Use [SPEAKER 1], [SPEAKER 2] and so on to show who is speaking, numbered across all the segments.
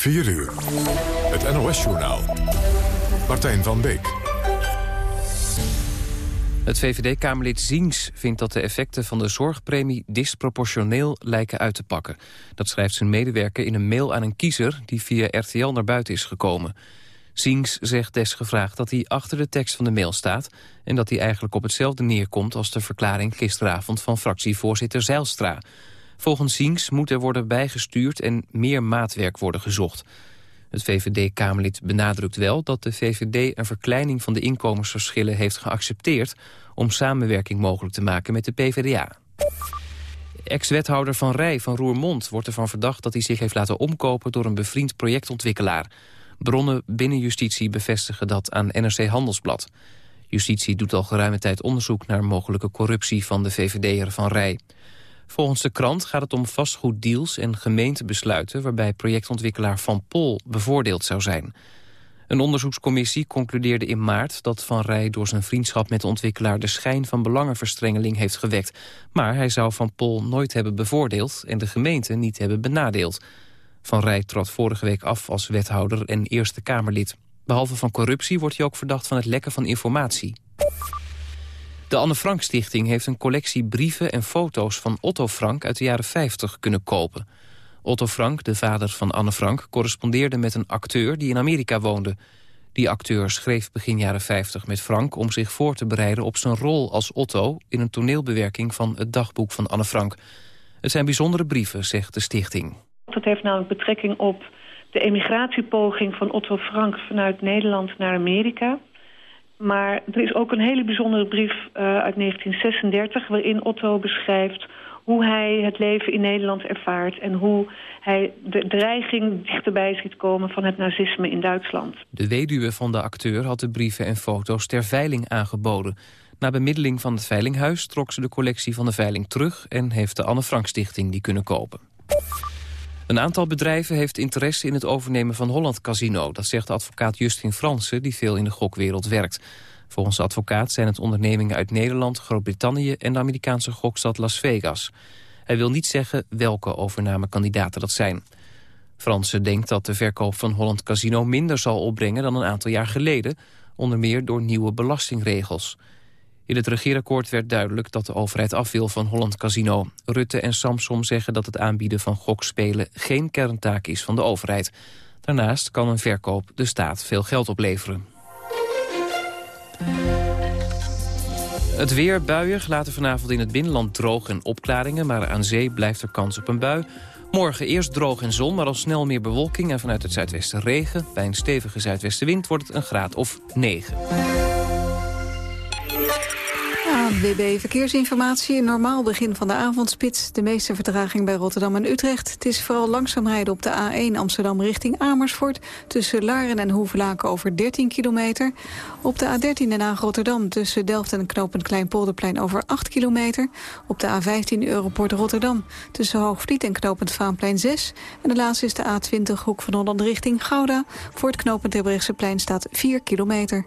[SPEAKER 1] 4 uur. Het NOS-journaal. Martijn van Beek.
[SPEAKER 2] Het VVD-Kamerlid Ziens vindt dat de effecten van de zorgpremie disproportioneel lijken uit te pakken. Dat schrijft zijn medewerker in een mail aan een kiezer die via RTL naar buiten is gekomen. Ziens zegt desgevraagd dat hij achter de tekst van de mail staat... en dat hij eigenlijk op hetzelfde neerkomt als de verklaring gisteravond van fractievoorzitter Zeilstra. Volgens Ziens moet er worden bijgestuurd en meer maatwerk worden gezocht. Het VVD-Kamerlid benadrukt wel dat de VVD een verkleining van de inkomensverschillen heeft geaccepteerd om samenwerking mogelijk te maken met de PvdA. Ex-wethouder Van Rij van Roermond wordt ervan verdacht dat hij zich heeft laten omkopen door een bevriend projectontwikkelaar. Bronnen binnen justitie bevestigen dat aan NRC Handelsblad. Justitie doet al geruime tijd onderzoek naar mogelijke corruptie van de VVD'er Van Rij. Volgens de krant gaat het om vastgoeddeals en gemeentebesluiten... waarbij projectontwikkelaar Van Pol bevoordeeld zou zijn. Een onderzoekscommissie concludeerde in maart dat Van Rij... door zijn vriendschap met de ontwikkelaar de schijn van belangenverstrengeling heeft gewekt. Maar hij zou Van Pol nooit hebben bevoordeeld... en de gemeente niet hebben benadeeld. Van Rij trad vorige week af als wethouder en Eerste Kamerlid. Behalve van corruptie wordt hij ook verdacht van het lekken van informatie. De Anne Frank Stichting heeft een collectie brieven en foto's van Otto Frank uit de jaren 50 kunnen kopen. Otto Frank, de vader van Anne Frank, correspondeerde met een acteur die in Amerika woonde. Die acteur schreef begin jaren 50 met Frank om zich voor te bereiden op zijn rol als Otto in een toneelbewerking van het dagboek van Anne Frank. Het zijn bijzondere brieven, zegt de stichting.
[SPEAKER 3] Dat heeft namelijk betrekking op de emigratiepoging van Otto Frank vanuit Nederland naar Amerika. Maar er is ook een hele bijzondere brief uh, uit 1936... waarin Otto beschrijft hoe hij het leven in Nederland ervaart... en hoe hij de dreiging dichterbij ziet komen van het nazisme in Duitsland.
[SPEAKER 2] De weduwe van de acteur had de brieven en foto's ter veiling aangeboden. Na bemiddeling van het Veilinghuis trok ze de collectie van de veiling terug... en heeft de Anne Frank Stichting die kunnen kopen. Een aantal bedrijven heeft interesse in het overnemen van Holland Casino. Dat zegt advocaat Justin Fransen, die veel in de gokwereld werkt. Volgens de advocaat zijn het ondernemingen uit Nederland, Groot-Brittannië... en de Amerikaanse gokstad Las Vegas. Hij wil niet zeggen welke overnamekandidaten dat zijn. Fransen denkt dat de verkoop van Holland Casino minder zal opbrengen dan een aantal jaar geleden... onder meer door nieuwe belastingregels. In het regeerakkoord werd duidelijk dat de overheid af wil van Holland Casino. Rutte en Samsom zeggen dat het aanbieden van gokspelen geen kerntaak is van de overheid. Daarnaast kan een verkoop de staat veel geld opleveren. Het weer buiig laten vanavond in het binnenland droog en opklaringen... maar aan zee blijft er kans op een bui. Morgen eerst droog en zon, maar al snel meer bewolking... en vanuit het zuidwesten regen. Bij een stevige zuidwestenwind wordt het een graad of 9.
[SPEAKER 4] WB Verkeersinformatie. Normaal begin van de avondspits. De meeste vertraging bij Rotterdam en Utrecht. Het is vooral langzaam rijden op de A1 Amsterdam richting Amersfoort. Tussen Laren en Hoevelaken over 13 kilometer. Op de A13 Den Haag-Rotterdam tussen Delft en Knopend Kleinpolderplein over 8 kilometer. Op de A15 Europort Rotterdam tussen Hoogvliet en Knopend Vaanplein 6. En de laatste is de A20 Hoek van Holland richting Gouda. Voor het Knopend plein staat 4 kilometer.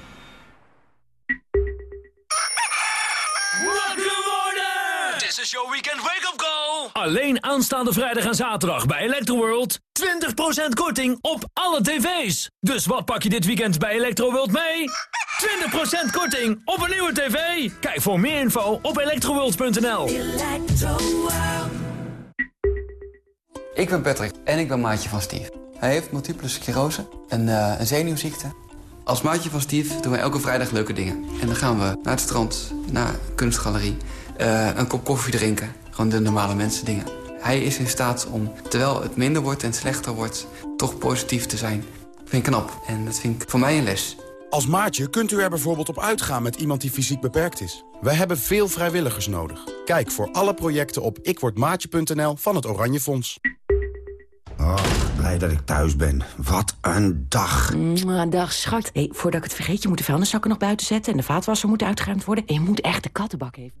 [SPEAKER 5] Alleen aanstaande vrijdag en zaterdag bij Electroworld. 20% korting op alle tv's. Dus wat pak je dit weekend bij Electroworld mee? 20% korting op een nieuwe tv. Kijk voor meer info op electroworld.nl.
[SPEAKER 6] Ik ben Patrick en ik ben maatje van Steve. Hij heeft multiple sclerose, een, uh, een zenuwziekte. Als maatje van Steve doen wij elke vrijdag leuke dingen. En dan gaan we naar het strand, naar kunstgalerie, uh, een kop koffie drinken. Gewoon de normale mensen dingen. Hij is in staat om, terwijl het minder wordt en slechter wordt... toch positief te zijn. Dat vind ik knap en dat vind ik voor mij een les.
[SPEAKER 7] Als maatje kunt u er bijvoorbeeld op uitgaan met iemand die fysiek beperkt is. We hebben veel vrijwilligers nodig. Kijk voor alle projecten op ikwordmaatje.nl van het Oranje Fonds.
[SPEAKER 8] Oh, blij dat ik thuis ben. Wat een dag.
[SPEAKER 9] Een dag, schat. Hey, voordat ik het vergeet, je moet de vuilniszakken nog buiten zetten... en de vaatwasser moet uitgeruimd worden. En je moet echt de kattenbak even...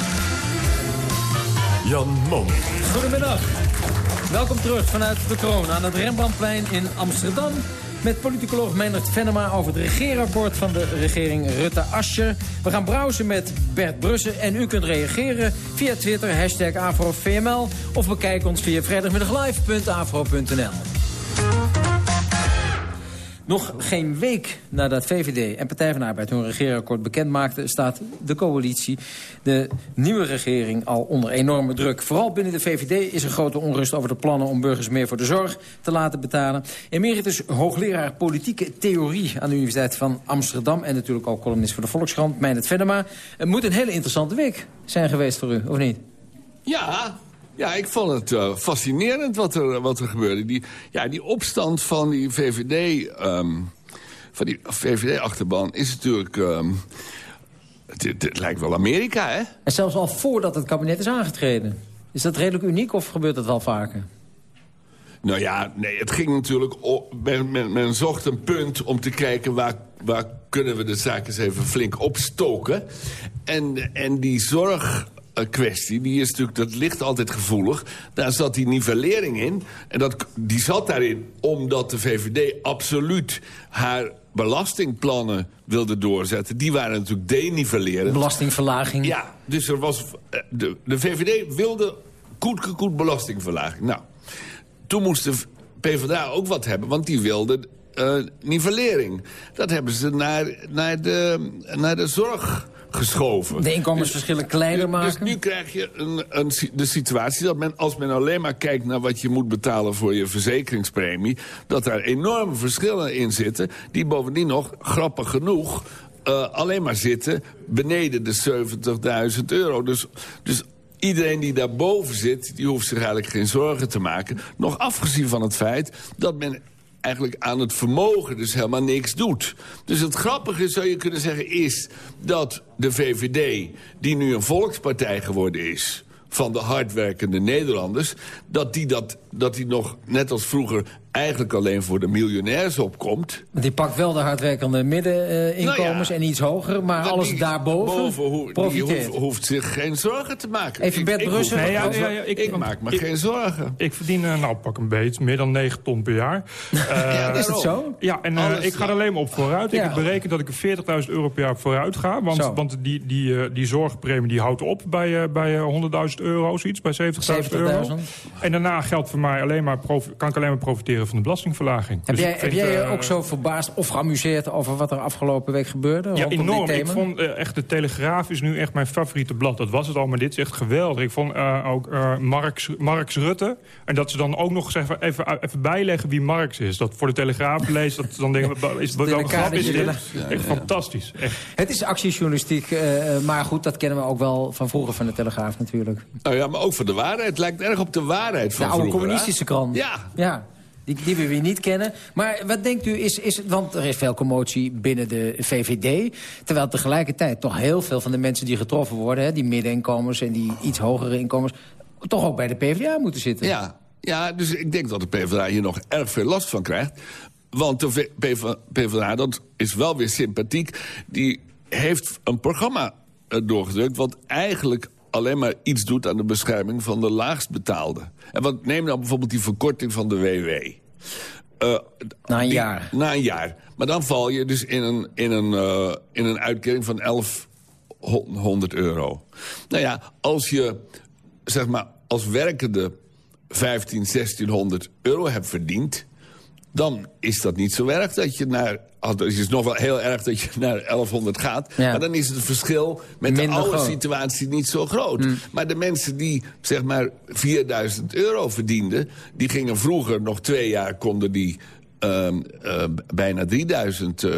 [SPEAKER 1] Jan.
[SPEAKER 10] Goedemiddag. Welkom terug vanuit de kroon aan het Rembrandtplein in Amsterdam... met politicoloog Meindert Venema over het regeerakkoord van de regering Rutte-Ascher. We gaan browsen met Bert Brussen en u kunt reageren via Twitter, hashtag AfroVML... of bekijk ons via vrijdagmiddaglive.afro.nl. Nog geen week nadat VVD en Partij van de Arbeid hun regeerakkoord bekendmaakten... staat de coalitie, de nieuwe regering, al onder enorme druk. Vooral binnen de VVD is er grote onrust over de plannen... om burgers meer voor de zorg te laten betalen. Emeritus hoogleraar politieke theorie aan de Universiteit van Amsterdam... en natuurlijk ook columnist voor de Volkskrant, Meijnet Venema. Het moet een hele interessante week zijn geweest voor u, of niet?
[SPEAKER 11] Ja, ja, ik vond het uh, fascinerend wat er, wat er gebeurde. Die, ja, die opstand van die VVD... Um, van die VVD-achterban is natuurlijk... Um, het, het, het, lijkt wel Amerika, hè?
[SPEAKER 10] En zelfs al voordat het kabinet is aangetreden. Is dat redelijk uniek of gebeurt dat wel vaker?
[SPEAKER 11] Nou ja, nee, het ging natuurlijk... Op, men, men, men zocht een punt om te kijken waar, waar kunnen we de zaak eens even flink opstoken. En, en die zorg kwestie, die is natuurlijk, dat ligt altijd gevoelig. Daar zat die nivellering in. En dat, die zat daarin omdat de VVD absoluut haar belastingplannen wilde doorzetten. Die waren natuurlijk denivellerend.
[SPEAKER 10] Belastingverlaging.
[SPEAKER 11] Ja, dus er was, de, de VVD wilde koet, koet belastingverlaging. Nou, toen moest de PvdA ook wat hebben, want die wilde uh, nivellering. Dat hebben ze naar, naar, de, naar de zorg geschoven.
[SPEAKER 10] De inkomensverschillen dus, kleiner
[SPEAKER 11] dus
[SPEAKER 10] maken?
[SPEAKER 11] Dus nu krijg je een, een, de situatie dat men, als men alleen maar kijkt naar wat je moet betalen voor je verzekeringspremie, dat daar enorme verschillen in zitten, die bovendien nog, grappig genoeg, uh, alleen maar zitten beneden de 70.000 euro. Dus, dus iedereen die daarboven zit, die hoeft zich eigenlijk geen zorgen te maken. Nog afgezien van het feit dat men eigenlijk aan het vermogen dus helemaal niks doet. Dus het grappige zou je kunnen zeggen is dat de VVD... die nu een volkspartij geworden is van de hardwerkende Nederlanders... dat die, dat, dat die nog, net als vroeger, eigenlijk alleen voor de miljonairs opkomt.
[SPEAKER 10] Die pakt wel de hardwerkende middeninkomens uh, en iets hoger... maar alles die, daarboven boven, ho
[SPEAKER 11] die hoeft, hoeft, zich geen zorgen te maken.
[SPEAKER 10] Even Bert Brussen.
[SPEAKER 11] Nee, ja, ja, ja, ik, ik, maak me ik, geen zorgen.
[SPEAKER 12] Ik verdien, uh, nou pak een beetje, meer dan 9 ton per jaar.
[SPEAKER 10] Uh, is het zo?
[SPEAKER 12] Ja, en uh, ik ga er alleen maar op vooruit. Ik heb berekend dat ik er 40.000 euro per jaar vooruit ga. Want, want die, die, die zorgpremie die houdt op bij, bij 100.000 euro, zoiets, bij 70.000 euro. En daarna geldt voor mij alleen maar kan ik alleen maar profiteren van de belastingverlaging.
[SPEAKER 10] Heb dus jij, heb jij je uh, ook zo verbaasd of geamuseerd over wat er afgelopen week gebeurde?
[SPEAKER 12] Ja, enorm. Ik vond uh, echt de Telegraaf is nu echt mijn favoriete blad. Dat was het al, maar dit is echt geweldig. Ik vond uh, ook Marx, Marx Rutte. En dat ze dan ook nog even, even, even bijleggen wie Marx is. Dat voor de Telegraaf leest, dat dan denk ik, is, wat welke grap is dit? Ja, echt ja, fantastisch. Echt.
[SPEAKER 10] Het is actiejournalistiek, maar goed, dat kennen we ook wel van vroeger van de Telegraaf natuurlijk.
[SPEAKER 11] Nou ja, maar ook van de waarheid. Het lijkt erg op de waarheid van
[SPEAKER 10] de
[SPEAKER 11] oude
[SPEAKER 10] communistische krant.
[SPEAKER 11] Ja.
[SPEAKER 10] ja. Die, die we weer niet kennen. Maar wat denkt u, is, is, want er is veel commotie binnen de VVD... terwijl tegelijkertijd toch heel veel van de mensen die getroffen worden... Hè, die middeninkomens en die iets hogere inkomens... toch ook bij de PvdA moeten zitten.
[SPEAKER 11] Ja, ja, dus ik denk dat de PvdA hier nog erg veel last van krijgt. Want de PvdA, dat is wel weer sympathiek... die heeft een programma doorgedrukt... wat eigenlijk alleen maar iets doet aan de bescherming van de laagst betaalde. En wat, neem nou bijvoorbeeld die verkorting van de WW. Uh,
[SPEAKER 10] na een jaar.
[SPEAKER 11] Na een jaar. Maar dan val je dus in een, in een, uh, in een uitkering van 1100 euro. Nou ja, als je zeg maar als werkende 15, 1600 euro hebt verdiend... dan is dat niet zo erg dat je naar... Het is nog wel heel erg dat je naar 1100 gaat. Ja. Maar dan is het verschil met Minder de oude groot. situatie niet zo groot. Mm. Maar de mensen die zeg maar 4000 euro verdienden... die gingen vroeger nog twee jaar konden die uh, uh, bijna 3000 uh,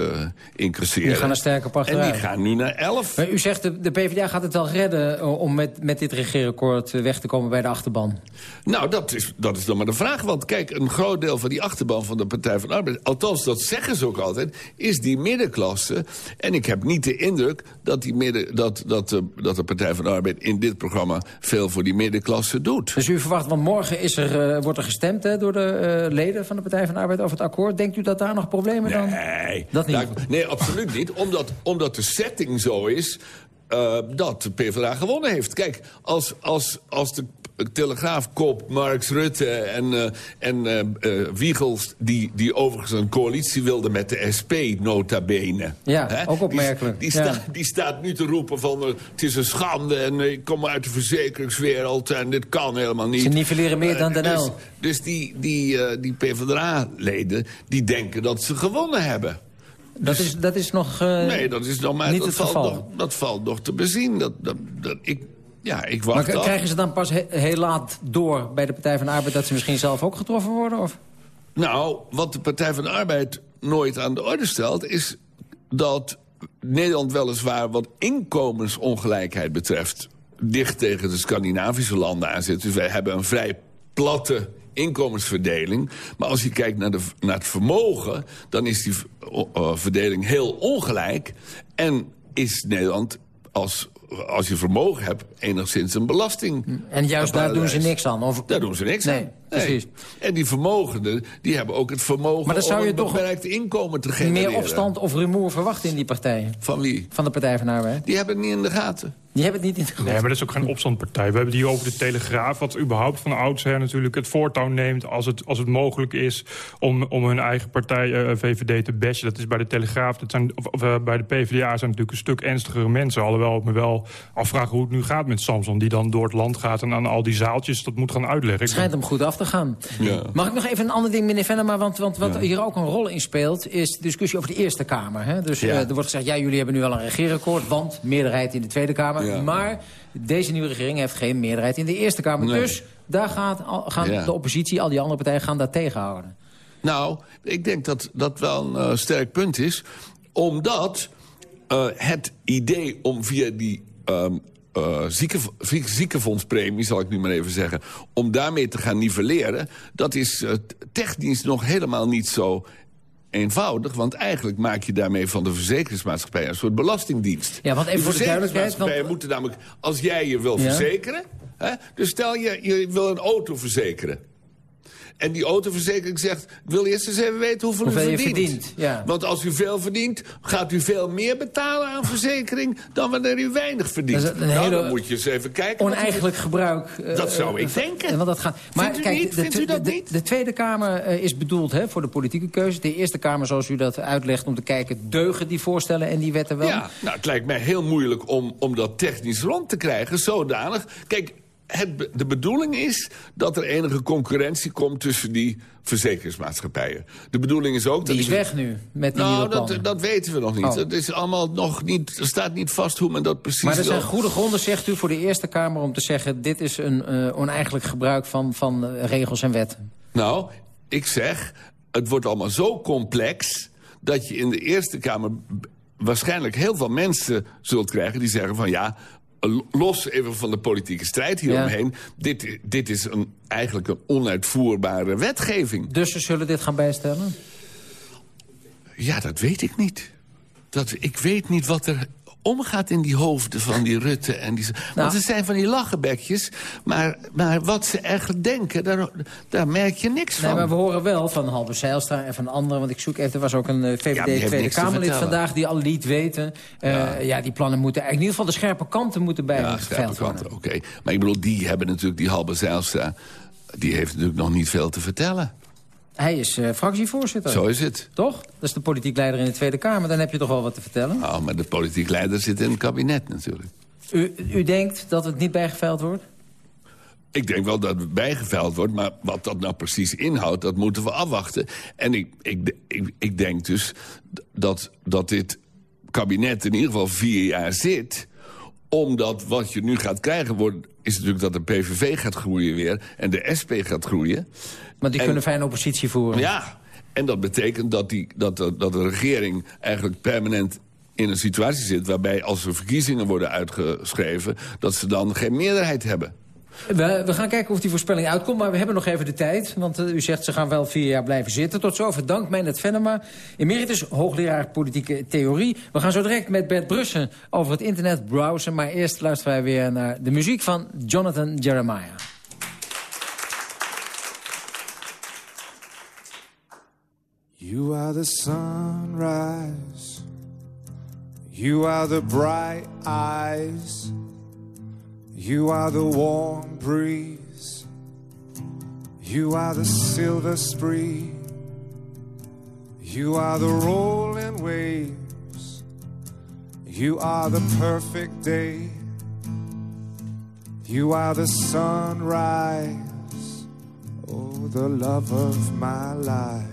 [SPEAKER 11] incasseren.
[SPEAKER 10] Die gaan partij.
[SPEAKER 11] En die gaan nu naar 11.
[SPEAKER 10] Maar u zegt, de, de PvdA gaat het wel redden uh, om met, met dit regeerakkoord weg te komen bij de achterban.
[SPEAKER 11] Nou, dat is, dat is dan maar de vraag. Want kijk, een groot deel van die achterban van de Partij van de Arbeid... althans, dat zeggen ze ook altijd, is die middenklasse. En ik heb niet de indruk dat, die midden, dat, dat, de, dat de Partij van de Arbeid in dit programma... veel voor die middenklasse doet.
[SPEAKER 10] Dus u verwacht, want morgen is er, wordt er gestemd hè, door de leden van de Partij van de Arbeid over het akkoord akkoord. Denkt u dat daar nog problemen dan?
[SPEAKER 11] Nee, dat niet. nee, absoluut niet. Omdat, omdat de setting zo is uh, dat de PvdA gewonnen heeft. Kijk, als, als, als de Telegraaf koopt Marx Rutte en, uh, en uh, Wiegels... Die, die overigens een coalitie wilde met de SP, nota bene.
[SPEAKER 10] Ja, ook opmerkelijk.
[SPEAKER 11] Die, die,
[SPEAKER 10] ja.
[SPEAKER 11] sta, die, staat nu te roepen van het is een schande... en ik kom uit de verzekeringswereld en dit kan helemaal niet.
[SPEAKER 10] Ze nivelleren meer dan Den
[SPEAKER 11] Dus, dus die, die, die PvdA-leden die denken dat ze gewonnen hebben.
[SPEAKER 10] Dat, dus, is, dat is nog uh,
[SPEAKER 11] Nee, dat is nog maar,
[SPEAKER 10] niet
[SPEAKER 11] dat
[SPEAKER 10] het
[SPEAKER 11] valt
[SPEAKER 10] geval.
[SPEAKER 11] Nog, dat valt nog te bezien. Dat, dat, dat, ik, ja, ik wacht
[SPEAKER 10] maar
[SPEAKER 11] af.
[SPEAKER 10] krijgen ze dan pas he heel laat door bij de Partij van de Arbeid... dat ze misschien zelf ook getroffen worden? Of?
[SPEAKER 11] Nou, wat de Partij van de Arbeid nooit aan de orde stelt... is dat Nederland weliswaar wat inkomensongelijkheid betreft... dicht tegen de Scandinavische landen aan zit. Dus wij hebben een vrij platte inkomensverdeling. Maar als je kijkt naar, de, naar het vermogen... dan is die verdeling heel ongelijk. En is Nederland als als je vermogen hebt, enigszins een belasting.
[SPEAKER 10] En juist daar doen ze niks aan? Of...
[SPEAKER 11] Daar doen ze niks
[SPEAKER 10] nee,
[SPEAKER 11] aan.
[SPEAKER 10] Precies.
[SPEAKER 11] En die vermogenden, die hebben ook het vermogen
[SPEAKER 10] maar dan zou
[SPEAKER 11] om
[SPEAKER 10] je
[SPEAKER 11] een
[SPEAKER 10] toch
[SPEAKER 11] beperkt inkomen te genereren.
[SPEAKER 10] meer opstand of rumoer verwachten in die partijen?
[SPEAKER 11] Van wie?
[SPEAKER 10] Van de Partij van Arbeid.
[SPEAKER 11] Die hebben het niet in de gaten.
[SPEAKER 10] Die hebben het niet in de gaten.
[SPEAKER 12] Nee, maar dat is ook geen opstandpartij. We hebben het hier over de Telegraaf... wat überhaupt van oudsher natuurlijk het voortouw neemt... als het, als het mogelijk is om, om hun eigen partij uh, VVD te bashen. Dat is bij de Telegraaf, dat zijn, of, of uh, bij de PvdA zijn natuurlijk een stuk ernstigere mensen. Alhoewel ik me wel afvraag hoe het nu gaat met Samson... die dan door het land gaat en aan al die zaaltjes dat moet gaan uitleggen.
[SPEAKER 10] Het schijnt hem goed af te gaan.
[SPEAKER 11] Ja.
[SPEAKER 10] Mag ik nog even een ander ding, meneer Venema? Want, want wat ja. hier ook een rol in speelt... is de discussie over de Eerste Kamer. Hè? Dus ja. uh, er wordt gezegd, ja, jullie hebben nu al een regeerakkoord... want meerderheid in de Tweede Kamer. Maar deze nieuwe regering heeft geen meerderheid in de Eerste Kamer.
[SPEAKER 11] Nee.
[SPEAKER 10] Dus daar gaat, gaan de oppositie, al die andere partijen, gaan daar tegenhouden.
[SPEAKER 11] Nou, ik denk dat dat wel een uh, sterk punt is. Omdat uh, het idee om via die um, uh, zieke, ziekenfondspremie, zal ik nu maar even zeggen... om daarmee te gaan nivelleren... dat is uh, technisch nog helemaal niet zo eenvoudig. Want eigenlijk maak je daarmee van de verzekeringsmaatschappij... een soort belastingdienst.
[SPEAKER 10] Ja, want even
[SPEAKER 11] de verzekeringsmaatschappijen moeten namelijk... als jij je wil
[SPEAKER 10] Ja.
[SPEAKER 11] verzekeren... Hè, dus stel je, je wil een auto verzekeren... En die autoverzekering zegt, ik wil eerst eens even weten hoeveel,
[SPEAKER 10] Hoeveel
[SPEAKER 11] u verdient.
[SPEAKER 10] verdient, ja.
[SPEAKER 11] Want als u veel verdient, gaat u veel meer betalen aan verzekering... dan wanneer u weinig verdient.
[SPEAKER 10] Dat is
[SPEAKER 11] nou, dan moet je eens even kijken.
[SPEAKER 10] Oneigenlijk gebruik. eh,
[SPEAKER 11] Dat zou ik
[SPEAKER 10] eh,
[SPEAKER 11] denken.
[SPEAKER 10] Want dat gaat. Maar
[SPEAKER 11] Vindt u
[SPEAKER 10] kijk,
[SPEAKER 11] niet?
[SPEAKER 10] de,
[SPEAKER 11] Vindt u dat
[SPEAKER 10] de-
[SPEAKER 11] niet?
[SPEAKER 10] de Tweede Kamer eh, is bedoeld hè, voor de politieke keuze. De Eerste Kamer, zoals u dat uitlegt, om te kijken... deugen die voorstellen en die wetten wel?
[SPEAKER 11] Ja, nou, het lijkt mij heel moeilijk om, om dat technisch rond te krijgen, zodanig. Kijk, het, de bedoeling is dat er enige concurrentie komt tussen die verzekeringsmaatschappijen. De bedoeling is ook dat...
[SPEAKER 10] Die is
[SPEAKER 11] die-
[SPEAKER 10] weg nu, met die
[SPEAKER 11] Nou,
[SPEAKER 10] nieuwe
[SPEAKER 11] dat, dat weten we nog niet.
[SPEAKER 10] Oh.
[SPEAKER 11] Het is allemaal nog niet, er staat niet vast hoe men dat precies
[SPEAKER 10] Maar er zijn goede gronden, zegt u, voor de Eerste Kamer... om te zeggen, dit is een eh, oneigenlijk gebruik van, van eh, regels en wetten.
[SPEAKER 11] Nou, ik zeg, het wordt allemaal zo complex... dat je in de Eerste Kamer waarschijnlijk heel veel mensen zult krijgen... die zeggen van ja, los even van de politieke strijd hieromheen... Dit, dit is een, eigenlijk een onuitvoerbare wetgeving.
[SPEAKER 10] Dus ze zullen dit gaan bijstellen?
[SPEAKER 11] Ja, dat weet ik niet. Dat, ik weet niet wat er omgaat in die hoofden van die Rutte. En die, want
[SPEAKER 10] Nou.
[SPEAKER 11] het zijn van die lachenbekjes. Maar, maar wat ze eigenlijk denken, daar, daar merk je niks van.
[SPEAKER 10] Nee, maar we horen wel van Halbe Zijlstra en van anderen... want ik zoek even, er was ook een eh,
[SPEAKER 11] Ja,
[SPEAKER 10] VVD Tweede Kamerlid vandaag... die al liet weten, eh, ja. die plannen moeten... in ieder geval de scherpe kanten moeten bij
[SPEAKER 11] Ja, scherpe kanten, oké. Maar ik bedoel, die hebben natuurlijk, die Halbe Zijlstra... die heeft natuurlijk nog niet veel te vertellen.
[SPEAKER 10] Hij is eh, fractievoorzitter.
[SPEAKER 11] Zo is het.
[SPEAKER 10] Toch? Dat is de politiek leider in de Tweede Kamer. Dan heb je toch wel wat te vertellen.
[SPEAKER 11] Nou, maar de politiek leider zit in het kabinet natuurlijk.
[SPEAKER 10] U, u denkt dat het niet bijgeveild wordt?
[SPEAKER 11] Ik denk wel dat het bijgeveild wordt, maar wat dat nou precies inhoudt... dat moeten we afwachten. En ik, ik, ik, ik denk dus dat, dat dit kabinet in ieder geval vier jaar zit... omdat wat je nu gaat krijgen wordt, is natuurlijk dat de PVV gaat groeien weer... en de SP gaat groeien.
[SPEAKER 10] Maar die
[SPEAKER 11] En-
[SPEAKER 10] kunnen fijn oppositie voeren.
[SPEAKER 11] Ja, en dat betekent dat, die, dat, de, dat de regering eigenlijk permanent in een situatie zit... waarbij als er verkiezingen worden uitgeschreven... dat ze dan geen meerderheid hebben.
[SPEAKER 10] We, we gaan kijken of die voorspelling uitkomt, maar we hebben nog even de tijd. Want eh, u zegt ze gaan wel vier jaar blijven zitten. Tot zover dank Meijnet Venema, emeritus hoogleraar politieke theorie. We gaan zo direct met Bert Brussen over het internet browsen. Maar eerst luisteren wij weer naar de muziek van Jonathan Jeremiah.
[SPEAKER 13] You are the sunrise. You are the bright eyes. You are the warm breeze. You are the silver spree. You are the rolling waves. You are the perfect day. You are the sunrise. Oh, the love of my life.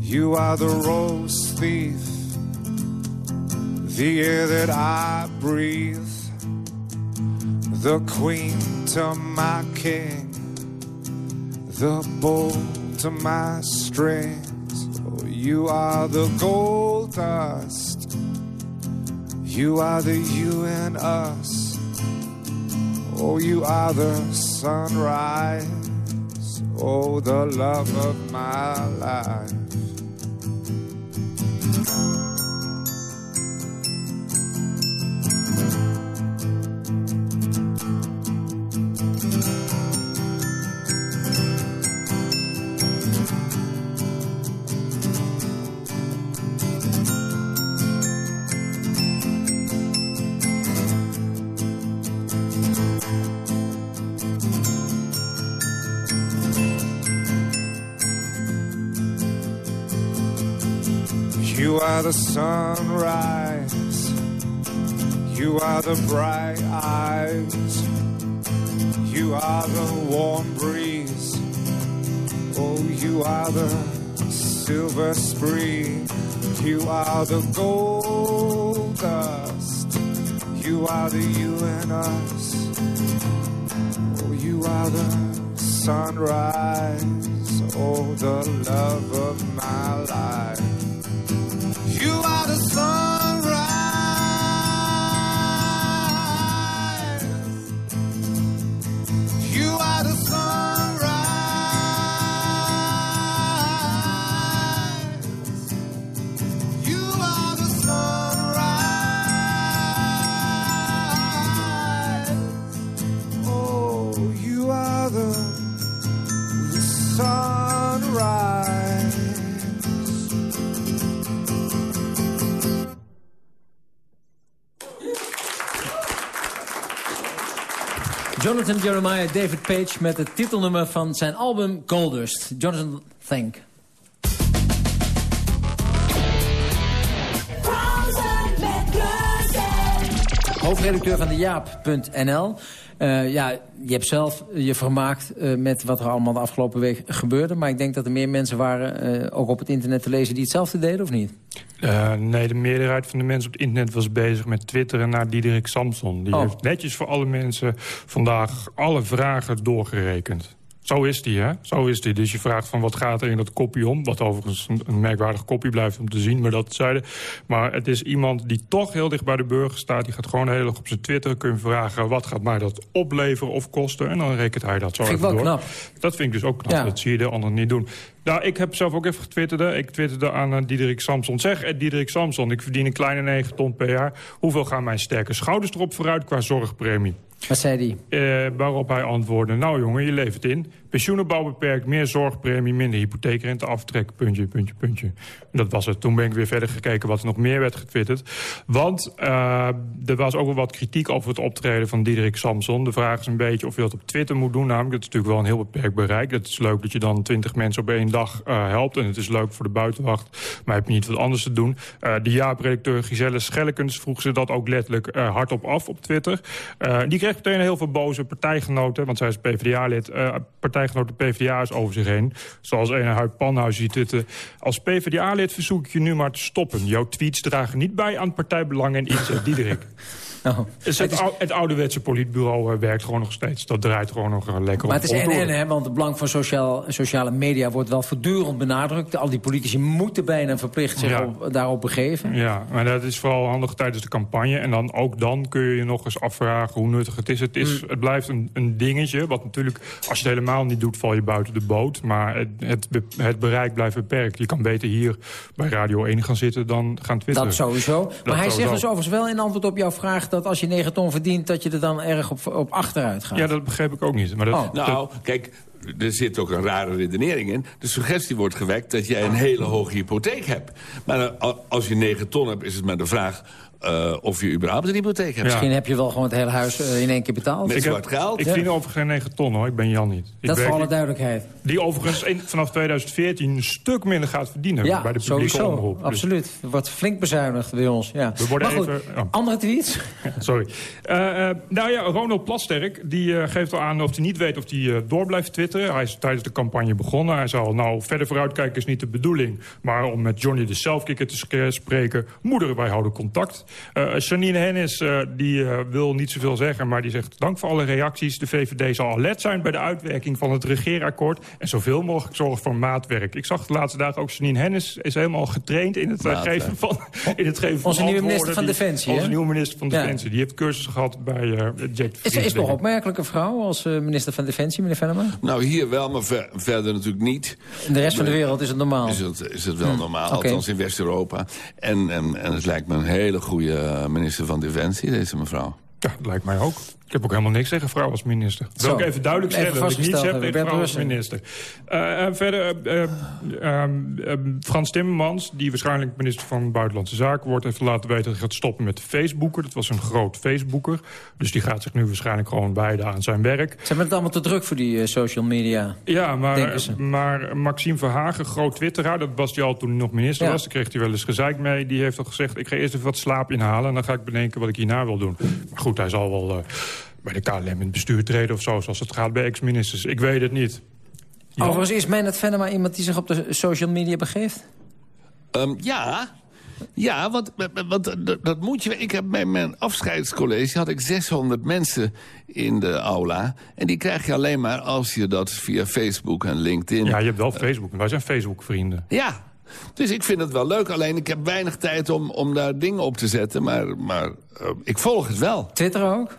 [SPEAKER 13] You are the rose thief, the air that I breathe, the queen to my king, the bow to my strings. Oh, you are the gold dust, you are the you and us. Oh, you are the sunrise, oh, the love of my life. The sunrise. You are the bright eyes. You are the warm breeze. Oh, you are the silver spree. You are the gold dust. You are the you and us. Oh, you are the sunrise. Oh, the love of my
[SPEAKER 10] Jonathan Jeremiah, David Page met het titelnummer van zijn album Goldust. Jonathan, thank. Hoofdredacteur van de Jaap.nl. Eh, ja, je hebt zelf je vermaakt eh, met wat er allemaal de afgelopen week gebeurde. Maar ik denk dat er meer mensen waren, eh, ook op het internet te lezen, die hetzelfde deden, of niet?
[SPEAKER 12] Eh, nee, de meerderheid van de mensen op het internet was bezig met twitteren naar Diederik Samson. Die
[SPEAKER 10] Oh.
[SPEAKER 12] heeft netjes voor alle mensen vandaag alle vragen doorgerekend. Zo is die, hè? Zo is die. Dus je vraagt van wat gaat er in dat kopje om? Wat overigens een, merkwaardig kopje blijft om te zien, maar dat zeiden. Maar het is iemand die toch heel dicht bij de burger staat. Die gaat gewoon heel erg op zijn Twitter kunnen vragen... wat gaat mij dat opleveren of kosten? En dan rekent hij dat zo
[SPEAKER 10] Vind ik
[SPEAKER 12] even
[SPEAKER 10] wel
[SPEAKER 12] door.
[SPEAKER 10] knap.
[SPEAKER 12] Dat vind ik dus ook knap.
[SPEAKER 10] Ja.
[SPEAKER 12] Dat zie je de anderen niet doen. Nou, ik heb zelf ook even getwitterd. Ik twitterde aan uh, Diederik Samson. Zeg, uh, Diederik Samson, ik verdien een kleine 9 ton per jaar. Hoeveel gaan mijn sterke schouders erop vooruit qua zorgpremie?
[SPEAKER 10] Wat zei hij?
[SPEAKER 12] Uh, waarop hij antwoordde, nou jongen, je levert in. Pensioenopbouw beperkt, meer zorgpremie, minder hypotheekrente aftrek, puntje, puntje, puntje. Dat was het. Toen ben ik weer verder gekeken wat er nog meer werd getwitterd. Want uh, er was ook wel wat kritiek over het optreden van Diederik Samson. De vraag is een beetje of je dat op Twitter moet doen. Namelijk, dat is natuurlijk wel een heel beperkt bereik. Het is leuk dat je dan twintig mensen op één dag uh, helpt. En het is leuk voor de buitenwacht. Maar heb je niet wat anders te doen. Uh, de Jaap-redacteur Giselle Schellekens vroeg ze dat ook letterlijk hardop af op Twitter. Die kreeg meteen heel veel boze partijgenoten. Want zij is PvdA-lid. Uh, partijgenoten PvdA's over zich heen. Zoals een Huip Panhuis ziet dit. Als PvdA-lid verzoek ik je nu maar te stoppen. Jouw tweets dragen niet bij aan partijbelang en inzet, Diederik.
[SPEAKER 10] Oh.
[SPEAKER 12] Dus het, het, het, ouderwetse politbureau uh, werkt gewoon nog steeds. Dat draait gewoon nog uh, lekker
[SPEAKER 10] maar
[SPEAKER 12] op.
[SPEAKER 10] Maar het is en, en, hè, want het belang van sociaal, sociale media wordt wel voortdurend benadrukt. Al die politici moeten bijna verplicht zich
[SPEAKER 12] Ja.
[SPEAKER 10] op, daarop begeven.
[SPEAKER 12] Ja, maar dat is vooral handig tijdens de campagne. En dan ook dan kun je je nog eens afvragen hoe nuttig het is. Het, is,
[SPEAKER 10] Mm.
[SPEAKER 12] het blijft een, een dingetje. Wat natuurlijk, als je het helemaal niet doet, val je buiten de boot. Maar het, het, het bereik blijft beperkt. Je kan beter hier bij Radio 1 gaan zitten dan gaan twitteren.
[SPEAKER 10] Dat sowieso.
[SPEAKER 12] Dat
[SPEAKER 10] maar hij zegt dus overigens wel in antwoord op jouw vraag... dat als je 9 ton verdient, dat je er dan erg op, op achteruit gaat.
[SPEAKER 12] Ja, dat begreep ik ook niet. Maar dat,
[SPEAKER 10] Oh.
[SPEAKER 11] Nou, kijk, er zit ook een rare redenering in. De suggestie wordt gewekt dat jij een hele hoge hypotheek hebt. Maar eh, als je 9 ton hebt, is het maar de vraag... eh, of je überhaupt een hypotheek hebt.
[SPEAKER 10] Misschien heb je wel gewoon het hele huis eh, in één keer betaald.
[SPEAKER 11] Met
[SPEAKER 12] ik,
[SPEAKER 11] zwart geld.
[SPEAKER 12] ik
[SPEAKER 10] Ja.
[SPEAKER 12] verdien overigens geen 9 ton hoor. Ik ben Jan niet. Ik
[SPEAKER 10] Dat voor alle duidelijkheid.
[SPEAKER 12] Die overigens in- vanaf 2014 een stuk minder gaat verdienen
[SPEAKER 10] Ja,
[SPEAKER 12] bij de publieke
[SPEAKER 10] sowieso.
[SPEAKER 12] omroep. Dus-
[SPEAKER 10] Absoluut. Er wordt flink bezuinigd bij ons. Ja.
[SPEAKER 12] We worden
[SPEAKER 10] maar goed,
[SPEAKER 12] even- ja.
[SPEAKER 10] andere tweets?
[SPEAKER 12] Sorry. Eh, eh, nou ja, Ronald Plasterk die, geeft al aan of hij niet weet of hij door blijft twitteren. Hij is tijdens de campagne begonnen. Hij zal nou verder vooruitkijken is niet de bedoeling. Maar om met Johnny de Selfkicker te spreken... moeder, wij houden contact. Eh Janine Hennis eh, die, eh, wil niet zoveel zeggen... maar die zegt dank voor alle reacties. De VVD zal alert zijn bij de uitwerking van het regeerakkoord... en zoveel mogelijk zorgen voor maatwerk. Ik zag de laatste dagen ook Janine Hennis is helemaal getraind... in het, geven van, in het geven van
[SPEAKER 10] Onze nieuwe minister van
[SPEAKER 12] die-
[SPEAKER 10] Defensie,
[SPEAKER 12] Onze nieuwe minister van
[SPEAKER 10] Ja.
[SPEAKER 12] Defensie. Die heeft cursus gehad bij uh, Jack
[SPEAKER 10] Is, is toch opmerkelijke vrouw als minister van Defensie, meneer Venema?
[SPEAKER 11] Nou, hier wel, maar ver- verder natuurlijk niet.
[SPEAKER 10] In de rest van de wereld is het normaal.
[SPEAKER 11] Is het, is het wel normaal,
[SPEAKER 10] Hm. Oké.
[SPEAKER 11] althans in West-Europa. En, en, en het lijkt me een hele goede eh, minister van Defensie, deze mevrouw.
[SPEAKER 12] Ja, dat lijkt mij ook. Ik heb ook helemaal niks tegen vrouw als minister. Dat wil ik even duidelijk
[SPEAKER 10] Even
[SPEAKER 12] zeggen dat ik niets heb tegen vrouw als minister. Eh, en verder, eh, eh, eh, eh, Frans Timmermans, die waarschijnlijk minister van Buitenlandse Zaken wordt... heeft laten weten dat hij gaat stoppen met de Facebooker. Dat was een groot Facebooker. Dus die gaat zich nu waarschijnlijk gewoon wijden aan zijn werk.
[SPEAKER 10] Ze hebben het allemaal te druk voor die social media.
[SPEAKER 12] Ja, maar, maar Maxime Verhagen, groot twitteraar... dat was hij al toen hij nog minister
[SPEAKER 10] Ja.
[SPEAKER 12] was. Daar kreeg hij wel eens gezeik mee. Die heeft al gezegd, ik ga eerst even wat slaap inhalen... en dan ga ik bedenken wat ik hierna wil doen. Maar goed, hij zal wel eh, bij de KLM in het bestuur treden of zo... zoals het gaat bij ex-ministers. Ik weet het niet. Ja.
[SPEAKER 10] Overigens is Menet Venema iemand die zich op de social media begeeft?
[SPEAKER 11] Ehm, ja, ja want, want dat, moet je... Ik heb bij mijn afscheidscollege had ik 600 mensen in de aula. En die krijg je alleen maar als je dat via Facebook en LinkedIn...
[SPEAKER 12] Ja, je hebt wel Facebook. Wij zijn Facebook-vrienden.
[SPEAKER 11] Ja, dus ik vind het wel leuk. Alleen ik heb weinig tijd om, om daar dingen op te zetten. Maar, maar eh, ik volg het wel.
[SPEAKER 10] Twitter ook?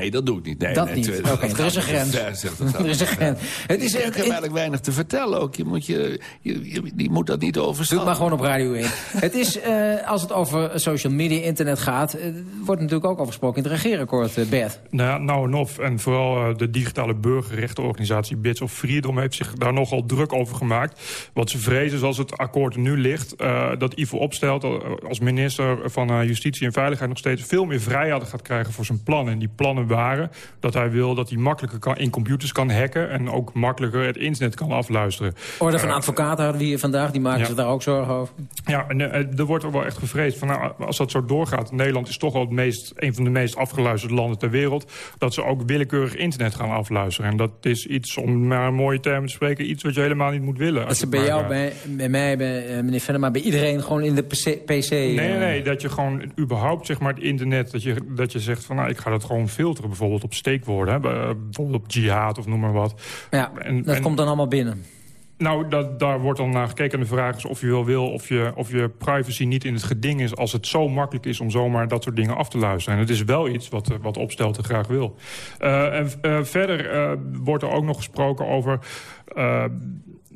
[SPEAKER 11] Nee, dat doe ik niet. Nee,
[SPEAKER 10] Dat
[SPEAKER 11] nee,
[SPEAKER 10] niet. Oké,
[SPEAKER 11] dat
[SPEAKER 10] er is een grens. Er is een grens. Het is,
[SPEAKER 11] ik heb
[SPEAKER 10] het-
[SPEAKER 11] eigenlijk weinig te vertellen ook. Je moet, je, je, je, je moet dat niet
[SPEAKER 10] Doe
[SPEAKER 11] overstaan.
[SPEAKER 10] het maar gewoon op Radio 1. het is, eh, als het over social media, internet gaat... eh, wordt natuurlijk ook over gesproken in het regeerakkoord, eh, Bert.
[SPEAKER 12] Nou, ja, nou en of. En vooral de digitale burgerrechtenorganisatie Bits of Freedom... heeft zich daar nogal druk over gemaakt. Wat ze vrezen, zoals het akkoord nu ligt... eh, dat Ivo Opstelt als minister van Justitie en Veiligheid... nog steeds veel meer vrijheden gaat krijgen voor zijn plannen. En die plannen waren dat hij wil dat hij makkelijker kan, in computers kan hacken... en ook makkelijker het internet kan afluisteren.
[SPEAKER 10] Orde van
[SPEAKER 12] Eh,
[SPEAKER 10] advocaten hadden we hier vandaag. Die maken
[SPEAKER 12] ja.
[SPEAKER 10] zich daar ook zorgen over.
[SPEAKER 12] Ja, en eh, er wordt ook wel echt gevreesd van nou, als dat zo doorgaat. Nederland is toch wel het meest, een van de meest afgeluisterde landen ter wereld. Dat ze ook willekeurig internet gaan afluisteren. En dat is iets, om maar een mooie termen te spreken, iets wat je helemaal niet moet willen.
[SPEAKER 10] Dat
[SPEAKER 12] Als
[SPEAKER 10] ze bij
[SPEAKER 12] maar,
[SPEAKER 10] jou,
[SPEAKER 12] eh,
[SPEAKER 10] bij, bij mij, bij eh, meneer Venema, bij iedereen gewoon in de PC...
[SPEAKER 12] Nee, nee,
[SPEAKER 10] eh,
[SPEAKER 12] nee, dat je gewoon überhaupt zeg maar, het internet... dat je, dat je zegt van nou, ik ga dat gewoon filteren. Bijvoorbeeld op steekwoorden. Hè, bij, bijvoorbeeld op jihad of noem maar wat.
[SPEAKER 10] Ja,
[SPEAKER 12] En-
[SPEAKER 10] dat
[SPEAKER 12] en-
[SPEAKER 10] komt dan allemaal binnen.
[SPEAKER 12] Nou, dat, daar wordt dan naar gekeken. En de vraag is of je wel wil of je, of je privacy niet in het geding is... als het zo makkelijk is om zomaar dat soort dingen af te luisteren. En het is wel iets wat, eh, wat Opstelten graag wil. Eh, en eh, verder wordt er ook nog gesproken over...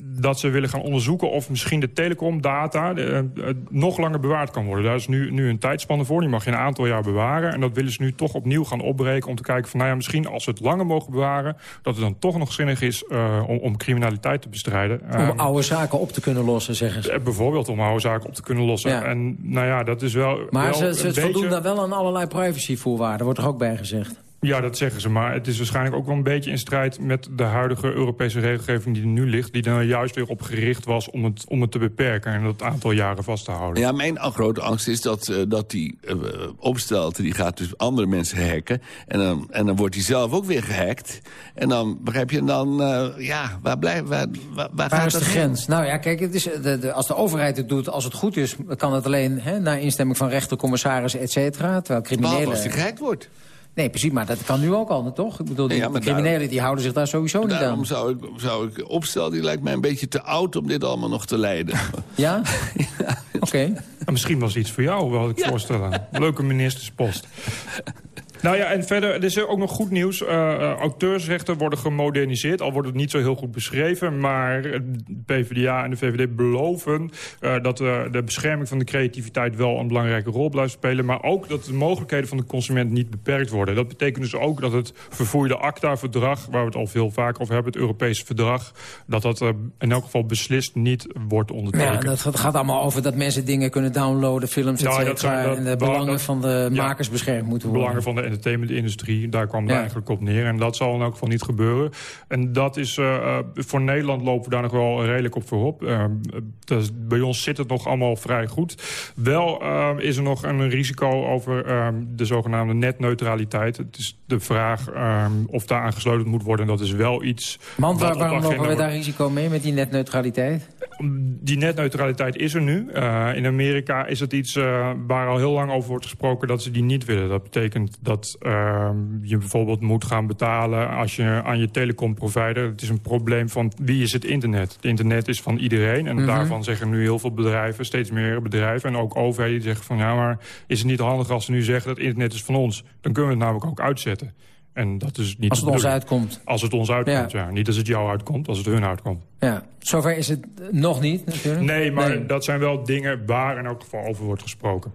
[SPEAKER 12] eh, dat ze willen gaan onderzoeken of misschien de telecomdata uh, nog langer bewaard kan worden. Daar is nu, nu een tijdspanne voor, die mag je een aantal jaar bewaren. En dat willen ze nu toch opnieuw gaan opbreken om te kijken van... nou ja, misschien als we het langer mogen bewaren... dat het dan toch nog zinnig is uh, om, om, criminaliteit te bestrijden.
[SPEAKER 10] Om um, oude zaken op te kunnen lossen, zeggen ze.
[SPEAKER 12] bijvoorbeeld om oude zaken op te kunnen lossen. Ja. En nou ja, dat is wel...
[SPEAKER 10] Maar
[SPEAKER 12] wel
[SPEAKER 10] ze, ze voldoen
[SPEAKER 12] beetje...
[SPEAKER 10] daar wel aan allerlei privacyvoorwaarden, wordt er ook bij gezegd.
[SPEAKER 12] Ja, dat zeggen ze. Maar het is waarschijnlijk ook wel een beetje in strijd... met de huidige Europese regelgeving die er nu ligt... die er juist weer op gericht was om het, om het te beperken... en dat aantal jaren vast te houden.
[SPEAKER 11] Ja, mijn grote angst is dat, uh, dat die uh, opstelter... die gaat dus andere mensen hacken... En dan, en dan wordt hij zelf ook weer gehackt. En dan, begrijp je, dan... Uh, ja, waar, blijft waar, waar, waar,
[SPEAKER 10] waar
[SPEAKER 11] gaat
[SPEAKER 10] is de grens? Nou ja, kijk, het is, de, de, als de overheid het doet, als het goed is... kan het alleen hè, na instemming van rechter, commissaris, et cetera. Terwijl criminelen...
[SPEAKER 11] Behalve als hij gehackt wordt.
[SPEAKER 10] Nee, precies, maar dat kan nu ook al, toch? Ik bedoel, die,
[SPEAKER 11] Ja,
[SPEAKER 10] criminelen
[SPEAKER 11] daarom-
[SPEAKER 10] die houden zich daar sowieso niet
[SPEAKER 11] Daarom
[SPEAKER 10] aan.
[SPEAKER 11] zou ik, zou ik opstellen, die lijkt mij een beetje te oud om dit allemaal nog te leiden.
[SPEAKER 10] Ja? Oké.
[SPEAKER 12] En misschien was iets voor jou, wil ik voorstellen. Leuke ministerspost. Nou ja, en verder, er is ook nog goed nieuws. Eh, auteursrechten worden gemoderniseerd. Al wordt het niet zo heel goed beschreven. Maar de PvdA en de VVD beloven eh, dat eh, de bescherming van de creativiteit wel een belangrijke rol blijft spelen. Maar ook dat de mogelijkheden van de consument niet beperkt worden. Dat betekent dus ook dat het verfoeide ACTA-verdrag, waar we het al veel vaker over hebben, het Europese verdrag, dat dat in elk geval beslist niet wordt
[SPEAKER 10] Ja,
[SPEAKER 12] ondertekend.
[SPEAKER 10] dat gaat- allemaal over dat mensen dingen kunnen downloaden, films, et
[SPEAKER 12] Ja, dat
[SPEAKER 10] cetera,
[SPEAKER 12] zijn de
[SPEAKER 10] en de
[SPEAKER 12] belangen-
[SPEAKER 10] van de
[SPEAKER 12] Ja.
[SPEAKER 10] makers beschermd moeten
[SPEAKER 12] De
[SPEAKER 10] worden.
[SPEAKER 12] belangen van de entertainmentindustrie, daar kwam het
[SPEAKER 10] Ja.
[SPEAKER 12] eigenlijk op neer. En dat zal in elk geval niet gebeuren. En dat is, eh, eh, voor Nederland lopen we daar nog wel redelijk op voorop. Eh, dus bij ons zit het nog allemaal vrij goed. Wel is er nog een risico over de zogenaamde netneutraliteit. Het is de vraag of daar aangesloten moet worden. En dat is wel iets...
[SPEAKER 10] Want waarom lopen we daar risico mee met die netneutraliteit?
[SPEAKER 12] Die netneutraliteit is er nu. Eh, in Amerika is het iets eh, waar al heel lang over wordt gesproken dat ze die niet willen. Dat betekent dat eh, je bijvoorbeeld moet gaan betalen als je aan je telecomprovider. Het is een probleem van wie is het internet? Het internet is van iedereen. En
[SPEAKER 10] Mhm.
[SPEAKER 12] daarvan zeggen nu heel veel bedrijven, steeds meer bedrijven... en ook overheden die zeggen van ja, maar is het niet handig als ze nu zeggen... dat internet is van ons? Dan kunnen we het namelijk ook uitzetten. En dat is niet
[SPEAKER 10] Als het ons uitkomt.
[SPEAKER 12] Als het ons uitkomt, ja. Niet als het jou uitkomt, als het hun uitkomt.
[SPEAKER 10] Ja, zover is het nog niet natuurlijk.
[SPEAKER 12] Nee, maar
[SPEAKER 10] Nee.
[SPEAKER 12] dat zijn wel dingen waar in elk geval over wordt gesproken.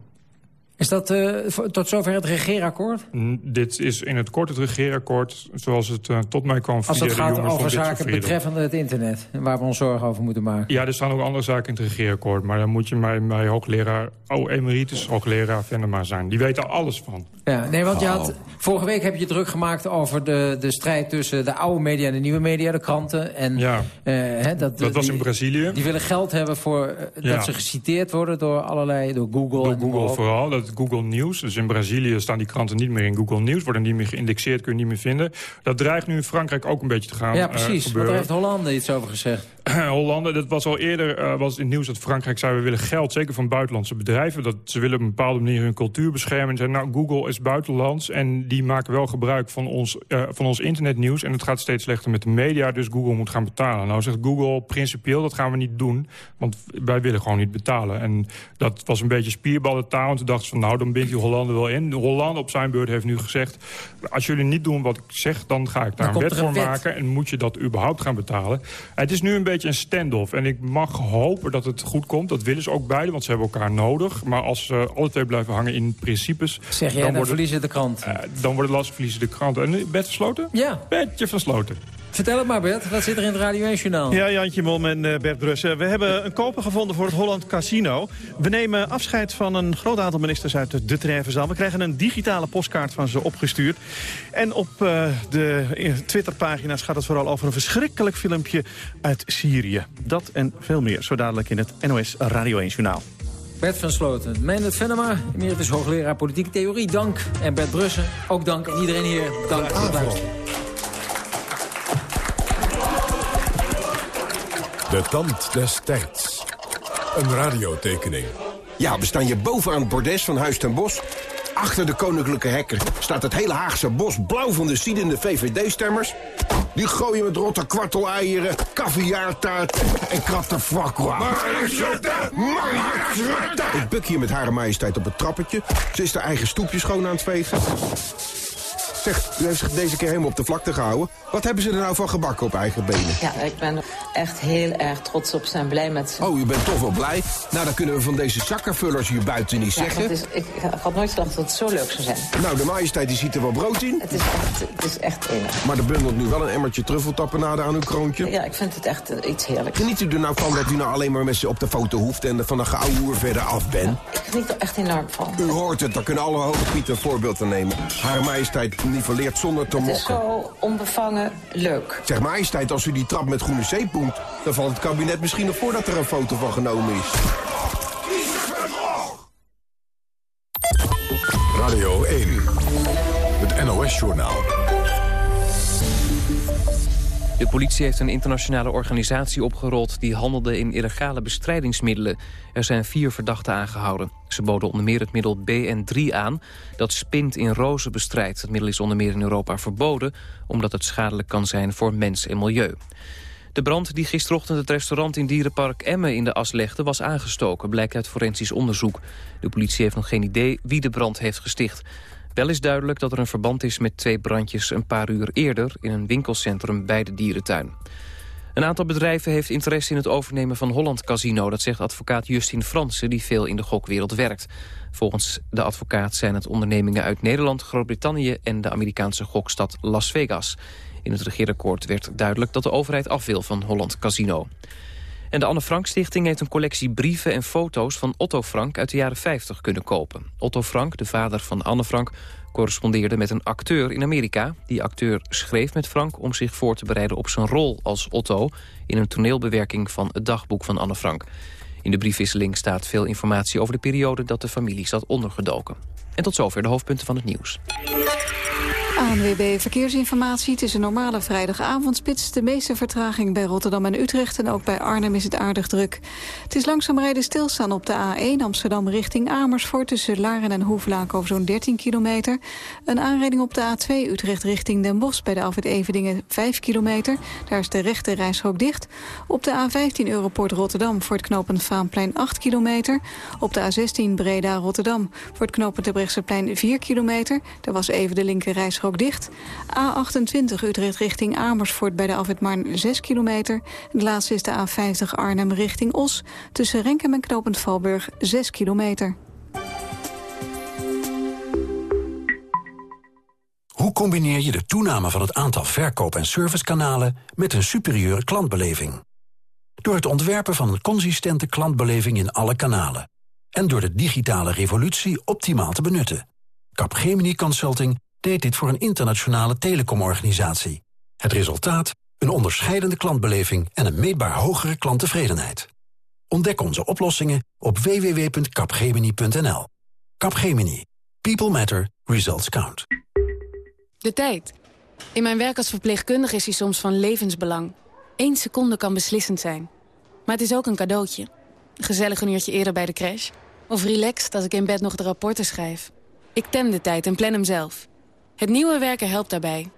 [SPEAKER 10] Is dat eh, tot zover het regeerakkoord?
[SPEAKER 12] N- Dit is in het kort het regeerakkoord zoals het eh, tot mij kwam
[SPEAKER 10] Als het gaat over zaken betreffende het internet... waar we ons zorgen over moeten maken.
[SPEAKER 12] Ja, er staan ook andere zaken in het regeerakkoord. Maar dan moet je bij, bij hoogleraar, oh emeritus hoogleraar Venema zijn. Die weet er alles van.
[SPEAKER 10] Ja, nee, want je had, vorige week heb je druk gemaakt over de, de strijd tussen de oude media en de nieuwe media, de kranten. En,
[SPEAKER 12] Ja.
[SPEAKER 10] eh, hè, dat,
[SPEAKER 12] Dat was
[SPEAKER 10] die-
[SPEAKER 12] in Brazilië.
[SPEAKER 10] Die willen geld hebben voor
[SPEAKER 12] Ja.
[SPEAKER 10] dat ze geciteerd worden door allerlei, door Google.
[SPEAKER 12] Door
[SPEAKER 10] en
[SPEAKER 12] Google vooral, dat Google Nieuws. Dus in Brazilië staan die kranten niet meer in Google Nieuws. Worden niet meer geïndexeerd, kun je niet meer vinden. Dat dreigt nu in Frankrijk ook een beetje te gaan
[SPEAKER 10] Ja,
[SPEAKER 12] eh,
[SPEAKER 10] precies. Want
[SPEAKER 12] gebeuren.
[SPEAKER 10] daar heeft Hollande iets over gezegd.
[SPEAKER 12] Hollanden, dat was al eerder eh, was in het nieuws dat Frankrijk zei... we willen geld, zeker van buitenlandse bedrijven. Dat ze willen op een bepaalde manier hun cultuur beschermen. En zeiden, nou, Google is buitenlands en die maken wel gebruik van ons, eh, van ons internetnieuws. En het gaat steeds slechter met de media, dus Google moet gaan betalen. Nou zegt Google principieel, dat gaan we niet doen. Want wij willen gewoon niet betalen. En dat was een beetje spierballentaal. En toen dachten ze van, nou, dan bindt die Hollande wel in. Hollande op zijn beurt heeft nu gezegd... als jullie niet doen wat ik zeg, dan ga ik daar
[SPEAKER 10] Dan
[SPEAKER 12] een wet voor
[SPEAKER 10] een wet.
[SPEAKER 12] maken. En moet je dat überhaupt gaan betalen. Het is nu een beetje een standoff. En ik mag hopen dat het goed komt. Dat willen ze ook beide, want ze hebben elkaar nodig. Maar als ze alle twee blijven hangen in principes...
[SPEAKER 10] Zeg jij, dan,
[SPEAKER 12] het-
[SPEAKER 10] verliezen de krant.
[SPEAKER 12] eh, dan wordt het lastig verliezen de krant. En nu, bed versloten?
[SPEAKER 10] Ja.
[SPEAKER 12] Bedje versloten.
[SPEAKER 10] Vertel het maar, Bert. Wat zit er in het Radio 1-journaal?
[SPEAKER 14] Ja, Jantje Mom en eh, Bert Brussen. We hebben een koper gevonden voor het Holland Casino. We nemen afscheid van een groot aantal ministers uit de, Trevenzaal. We krijgen een digitale postkaart van ze opgestuurd. En op eh, de Twitterpagina's gaat het vooral over een verschrikkelijk filmpje uit Syrië. Dat en veel meer, zo dadelijk in het NOS Radio 1 Journaal.
[SPEAKER 10] Bert van Sloten, Meindert Venema, emeritus hoogleraar politieke theorie, dank. En Bert Brussen, ook dank. En iedereen hier, dank voor het luisteren.
[SPEAKER 1] De tand des tijds. Een radiotekening.
[SPEAKER 15] Ja, we staan hier bovenaan het bordes van Huis ten Bos. Achter de koninklijke hekken staat het hele Haagse bos blauw van de ziedende VVD-stemmers. Die gooien met rotte kwarteleieren, caviartaart en kattenfakwa. Ik buk hier met Hare Majesteit op het trappetje. Ze is haar eigen stoepje schoon aan het vegen. Zeg, u heeft zich deze keer helemaal op de vlakte gehouden. Wat hebben ze er nou van gebakken op eigen benen?
[SPEAKER 16] Ja, ik ben echt heel erg trots op ze en blij met ze.
[SPEAKER 15] Oh, u bent toch wel blij? Nou, dan kunnen we van deze zakkenvullers hier buiten niet
[SPEAKER 16] Ja,
[SPEAKER 15] zeggen.
[SPEAKER 16] is, ik, had nooit gedacht dat het zo leuk zou zijn.
[SPEAKER 15] Nou, de majesteit die ziet er wel brood in.
[SPEAKER 16] Het is echt, het is echt enig.
[SPEAKER 15] Maar er bundelt nu wel een emmertje truffeltappenade aan uw kroontje.
[SPEAKER 16] Ja, ik vind het echt eh, iets heerlijks.
[SPEAKER 15] Geniet u er nou van dat u nou alleen maar met ze op de foto hoeft... en van een geouwehoer verder af bent?
[SPEAKER 16] Ik geniet er echt enorm van.
[SPEAKER 15] U hoort het, daar kunnen alle hoge pieten een voorbeeld aan nemen. Haar majesteit niveleert zonder te
[SPEAKER 16] Het is
[SPEAKER 15] mokken.
[SPEAKER 16] zo onbevangen leuk.
[SPEAKER 15] Zeg majesteit, als u die trap met groene zeep boemt... dan valt het kabinet misschien nog voordat er een foto van genomen is.
[SPEAKER 1] Radio 1. Het NOS-journaal.
[SPEAKER 2] De politie heeft een internationale organisatie opgerold... die handelde in illegale bestrijdingsmiddelen. Er zijn vier verdachten aangehouden. Ze boden onder meer het middel BN3 aan... dat spint in rozen bestrijdt. Het middel is onder meer in Europa verboden... omdat het schadelijk kan zijn voor mens en milieu. De brand die gisterochtend het restaurant in Dierenpark Emmen in de as legde... was aangestoken, blijkt uit forensisch onderzoek. De politie heeft nog geen idee wie de brand heeft gesticht. Wel is duidelijk dat er een verband is met twee brandjes een paar uur eerder... in een winkelcentrum bij de dierentuin. Een aantal bedrijven heeft interesse in het overnemen van Holland Casino. Dat zegt advocaat Justin Fransen, die veel in de gokwereld werkt. Volgens de advocaat zijn het ondernemingen uit Nederland, Groot-Brittannië... en de Amerikaanse gokstad Las Vegas. In het regeerakkoord werd duidelijk dat de overheid af wil van Holland Casino. En de Anne Frank Stichting heeft een collectie brieven en foto's van Otto Frank uit de jaren 50 kunnen kopen. Otto Frank, de vader van Anne Frank, correspondeerde met een acteur in Amerika. Die acteur schreef met Frank om zich voor te bereiden op zijn rol als Otto... in een toneelbewerking van het dagboek van Anne Frank. In de briefwisseling staat veel informatie over de periode dat de familie zat ondergedoken. En tot zover de hoofdpunten van het nieuws.
[SPEAKER 4] ANWB Verkeersinformatie. Het is een normale vrijdagavondspits. De meeste vertraging bij Rotterdam en Utrecht. En ook bij Arnhem is het aardig druk. Het is langzaam rijden stilstaan op de A1 Amsterdam richting Amersfoort... tussen Laren en Hoeflaak over zo'n 13 kilometer. Een aanrijding op de A2 Utrecht richting Den Bosch... bij de Alfred Evedingen 5 kilometer. Daar is de rechte reishok dicht. Op de A15 Europort Rotterdam voor het knooppunt Vaanplein 8 kilometer. Op de A16 Breda Rotterdam voor het knooppunt Terbrechtseplein 4 kilometer. Daar was even de linker dicht. A28 Utrecht richting Amersfoort bij de Alfred Marn 6 kilometer. De laatste is de A50 Arnhem richting Os. Tussen Renkem en knooppunt Valburg 6 kilometer.
[SPEAKER 17] Hoe combineer je de toename van het aantal verkoop- en servicekanalen met een superieure klantbeleving? Door het ontwerpen van een consistente klantbeleving in alle kanalen. En door de digitale revolutie optimaal te benutten. Capgemini Consulting deed dit voor een internationale telecomorganisatie. Het resultaat? Een onderscheidende klantbeleving en een meetbaar hogere klanttevredenheid. Ontdek onze oplossingen op www.capgemini.nl. Capgemini. People matter. Results count.
[SPEAKER 18] De tijd. In mijn werk als verpleegkundige is die soms van levensbelang. Eén seconde kan beslissend zijn. Maar het is ook een cadeautje. Een gezellig een uurtje eerder bij de crash. Of relaxed als ik in bed nog de rapporten schrijf. Ik tem de tijd en plan hem zelf. Het nieuwe werken helpt daarbij.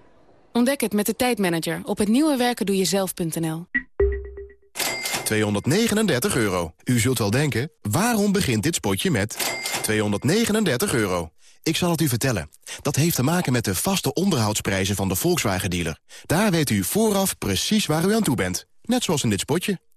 [SPEAKER 18] Ontdek het met de tijdmanager op hetnieuwewerkendoejezelf.nl.
[SPEAKER 19] 239 euro. U zult wel denken, waarom begint dit spotje met 239 euro? Ik zal het u vertellen. Dat heeft te maken met de vaste onderhoudsprijzen van de Volkswagen-dealer. Daar weet u vooraf precies waar u aan toe bent. Net zoals in dit spotje.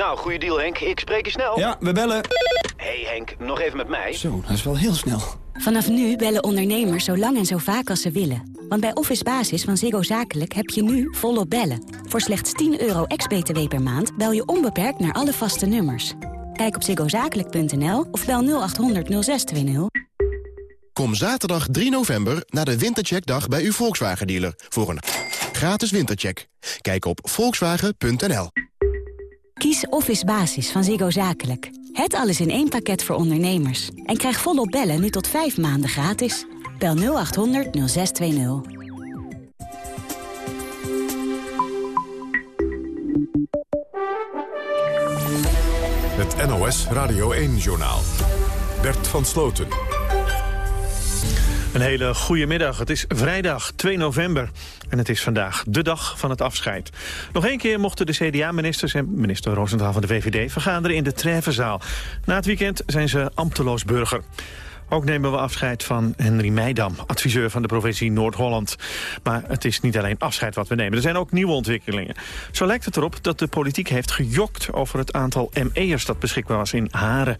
[SPEAKER 20] Nou, goede deal Henk. Ik spreek je snel.
[SPEAKER 21] Ja, we bellen.
[SPEAKER 20] hey Henk, nog even met mij.
[SPEAKER 21] Zo, dat is wel heel snel.
[SPEAKER 22] Vanaf nu bellen ondernemers zo lang en zo vaak als ze willen. Want bij Office Basis van Ziggo Zakelijk heb je nu volop bellen. Voor slechts 10 euro ex-BTW per maand bel je onbeperkt naar alle vaste nummers. Kijk op ziggozakelijk.nl of bel 0800 0620.
[SPEAKER 19] Kom zaterdag 3 november naar de Wintercheckdag bij uw Volkswagen-dealer... voor een gratis wintercheck. Kijk op volkswagen.nl.
[SPEAKER 22] Kies Office Basis van Ziggo Zakelijk. Het alles in één pakket voor ondernemers. En krijg volop bellen nu tot 5 maanden gratis. Bel 0800 0620.
[SPEAKER 1] Het NOS Radio 1-journaal. Bert van Sloten.
[SPEAKER 14] Een hele goede middag. Het is vrijdag 2 november en het is vandaag de dag van het afscheid. Nog één keer mochten de CDA-ministers en minister Roosendaal van de VVD vergaderen in de Treffenzaal. Na het weekend zijn ze ambteloos burger. Ook nemen we afscheid van Henry Meidam, adviseur van de provincie Noord-Holland. Maar het is niet alleen afscheid wat we nemen, er zijn ook nieuwe ontwikkelingen. Zo lijkt het erop dat de politiek heeft gejokt over het aantal ME'ers dat beschikbaar was in Haren.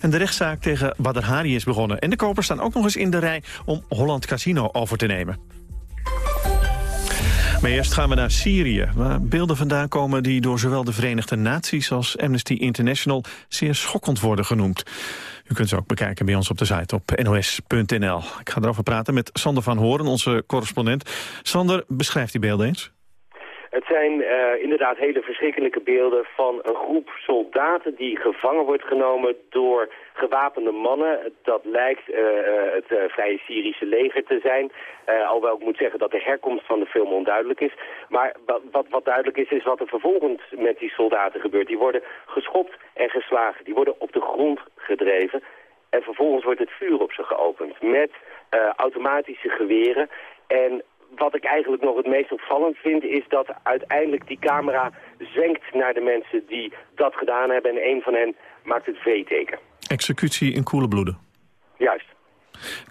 [SPEAKER 14] En de rechtszaak tegen Badr Hari is begonnen. En de kopers staan ook nog eens in de rij om Holland Casino over te nemen. Maar eerst gaan we naar Syrië, waar beelden vandaan komen... die door zowel de Verenigde Naties als Amnesty International... zeer schokkend worden genoemd. U kunt ze ook bekijken bij ons op de site op nos.nl. Ik ga erover praten met Sander van Horen, onze correspondent. Sander, beschrijft die beelden eens.
[SPEAKER 23] Het zijn uh, inderdaad hele verschrikkelijke beelden van een groep soldaten die gevangen wordt genomen door gewapende mannen. Dat lijkt uh, het uh, Vrije Syrische leger te zijn. alhoewel ik moet zeggen dat de herkomst van de film onduidelijk is. Maar wat, wat duidelijk is, is wat er vervolgens met die soldaten gebeurt. Die worden geschopt en geslagen. Die worden op de grond gedreven. En vervolgens wordt het vuur op ze geopend met automatische geweren. En wat ik eigenlijk nog het meest opvallend vind... is dat uiteindelijk die camera zenkt naar de mensen die dat gedaan hebben... en een van hen maakt het V-teken.
[SPEAKER 14] Executie in koele bloeden.
[SPEAKER 23] Juist.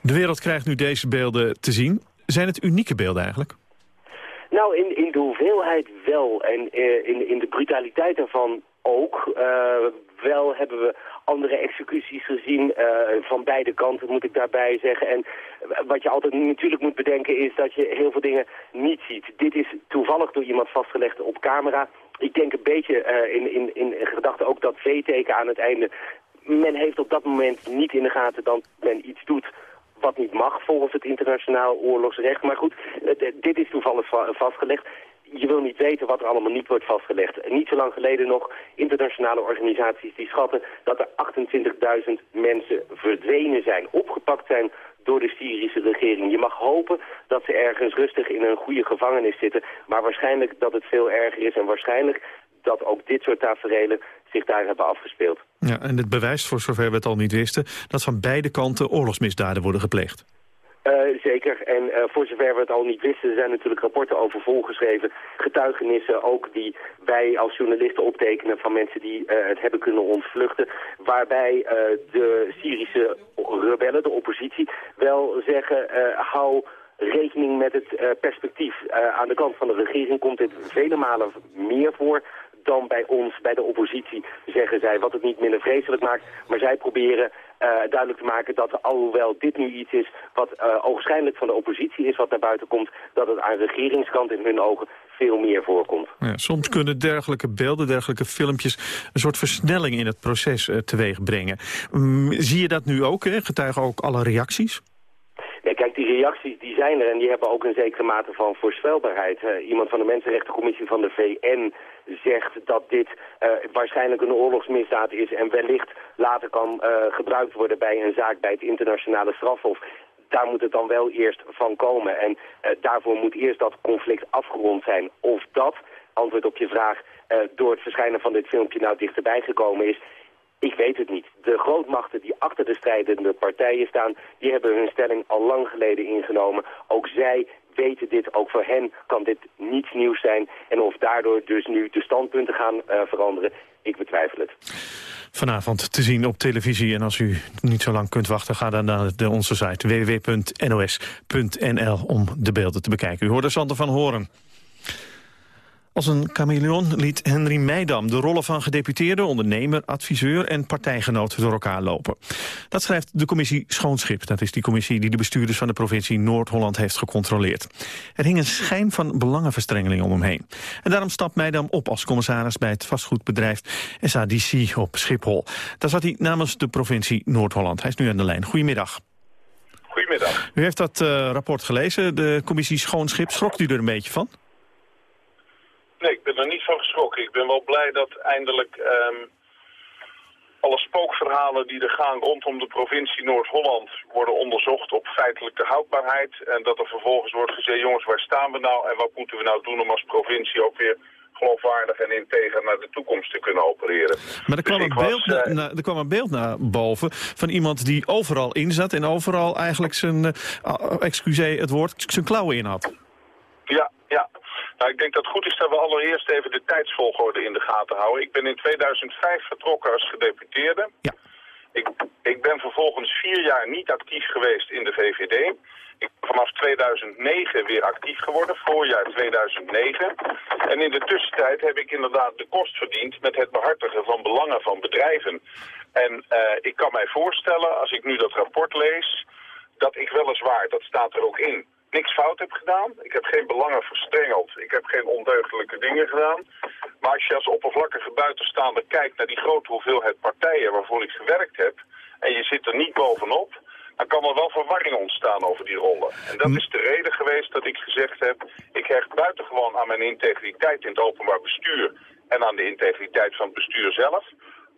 [SPEAKER 14] De wereld krijgt nu deze beelden te zien. Zijn het unieke beelden eigenlijk?
[SPEAKER 23] Nou, in, in de hoeveelheid wel. En uh, in, in de brutaliteit daarvan ook. Uh, wel hebben we andere executies gezien, uh, van beide kanten moet ik daarbij zeggen. En wat je altijd natuurlijk moet bedenken is dat je heel veel dingen niet ziet. Dit is toevallig door iemand vastgelegd op camera. Ik denk een beetje uh, in, in, in gedachte ook dat V-teken aan het einde. Men heeft op dat moment niet in de gaten dat men iets doet wat niet mag volgens het internationaal oorlogsrecht. Maar goed, dit is toevallig vastgelegd je wil niet weten wat er allemaal niet wordt vastgelegd. Niet zo lang geleden nog internationale organisaties die schatten dat er 28.000 mensen verdwenen zijn, opgepakt zijn door de Syrische regering. Je mag hopen dat ze ergens rustig in een goede gevangenis zitten, maar waarschijnlijk dat het veel erger is en waarschijnlijk dat ook dit soort tafereelen zich daar hebben afgespeeld.
[SPEAKER 14] Ja, en het bewijst, voor zover we het al niet wisten, dat van beide kanten oorlogsmisdaden worden gepleegd.
[SPEAKER 23] Uh, zeker. En uh, voor zover we het al niet wisten, zijn natuurlijk rapporten over volgeschreven. Getuigenissen ook die wij als journalisten optekenen van mensen die uh, het hebben kunnen ontvluchten. Waarbij de Syrische rebellen, de oppositie, wel zeggen, hou rekening met het perspectief. aan de kant van de regering komt dit vele malen meer voor dan bij ons, bij de oppositie, zeggen zij, wat het niet minder vreselijk maakt. Maar zij proberen uh, duidelijk te maken dat alhoewel dit nu iets is wat uh, ogenschijnlijk van de oppositie is wat naar buiten komt, dat het aan regeringskant in hun ogen veel meer voorkomt.
[SPEAKER 14] Ja, soms kunnen dergelijke beelden, dergelijke filmpjes een soort versnelling in het proces uh, teweeg brengen. Mm, zie je dat nu ook, hè? getuigen ook alle reacties?
[SPEAKER 23] Die reacties die zijn er en die hebben ook een zekere mate van voorspelbaarheid. Uh, iemand van de Mensenrechtencommissie van de VN zegt dat dit uh, waarschijnlijk een oorlogsmisdaad is en wellicht later kan uh, gebruikt worden bij een zaak bij het internationale strafhof. Daar moet het dan wel eerst van komen. En daarvoor moet eerst dat conflict afgerond zijn. Of dat, antwoord op je vraag, door het verschijnen van dit filmpje nou dichterbij gekomen is... Ik weet het niet. De grootmachten die achter de strijdende partijen staan... die hebben hun stelling al lang geleden ingenomen. Ook zij weten dit, ook voor hen kan dit niets nieuws zijn. En of daardoor dus nu de standpunten gaan uh, veranderen, ik betwijfel het.
[SPEAKER 14] Vanavond te zien op televisie. En als u niet zo lang kunt wachten, ga dan naar de, onze site www.nos.nl om de beelden te bekijken. U hoorde Sander van Horen. Als een chameleon liet Henry Meidam de rollen van gedeputeerde, ondernemer, adviseur en partijgenoot door elkaar lopen. Dat schrijft de commissie Schoonschip. Dat is die commissie die de bestuurders van de provincie Noord-Holland heeft gecontroleerd. Er hing een schijn van belangenverstrengeling om hem heen. En daarom stapt Meidam op als commissaris bij het vastgoedbedrijf SADC op Schiphol. Daar zat hij namens de provincie Noord-Holland. Hij is nu aan de lijn. Goedemiddag.
[SPEAKER 24] Goedemiddag.
[SPEAKER 14] U heeft dat uh, rapport gelezen, de commissie Schoonschip. Schrokt u er een beetje van?
[SPEAKER 24] Nee, ik ben er niet van geschrokken. Ik ben wel blij dat eindelijk um, alle spookverhalen die er gaan rondom de provincie Noord-Holland worden onderzocht op feitelijke houdbaarheid. En dat er vervolgens wordt gezegd, jongens, waar staan we nou en wat moeten we nou doen om als provincie ook weer geloofwaardig en integer naar de toekomst te kunnen opereren.
[SPEAKER 14] Maar er kwam,
[SPEAKER 24] Dus
[SPEAKER 14] een
[SPEAKER 24] ik was,
[SPEAKER 14] beeld na-
[SPEAKER 24] eh,
[SPEAKER 14] na- er kwam een beeld naar boven van iemand die overal in zat... en overal eigenlijk zijn, eh, excuseer het woord, zijn klauwen in had.
[SPEAKER 24] Nou, ik denk dat het goed is dat we allereerst even de tijdsvolgorde in de gaten houden. Ik ben in 2005 vertrokken als gedeputeerde.
[SPEAKER 14] Ja.
[SPEAKER 24] Ik, ik ben vervolgens vier jaar niet actief geweest in de VVD. Ik ben vanaf 2009 weer actief geworden, voorjaar 2009. En in de tussentijd heb ik inderdaad de kost verdiend met het behartigen van belangen van bedrijven. En eh, ik kan mij voorstellen, als ik nu dat rapport lees, dat ik weliswaar, dat staat er ook in, niks fout heb gedaan. Ik heb geen belangen verstrengeld. Ik heb geen ondeugdelijke dingen gedaan. Maar als je als oppervlakkige buitenstaander kijkt naar die grote hoeveelheid partijen waarvoor ik gewerkt heb, en je zit er niet bovenop, dan kan er wel verwarring ontstaan over die rollen. En dat is de reden geweest dat ik gezegd heb, ik hecht buitengewoon aan mijn integriteit in het openbaar bestuur en aan de integriteit van het bestuur zelf.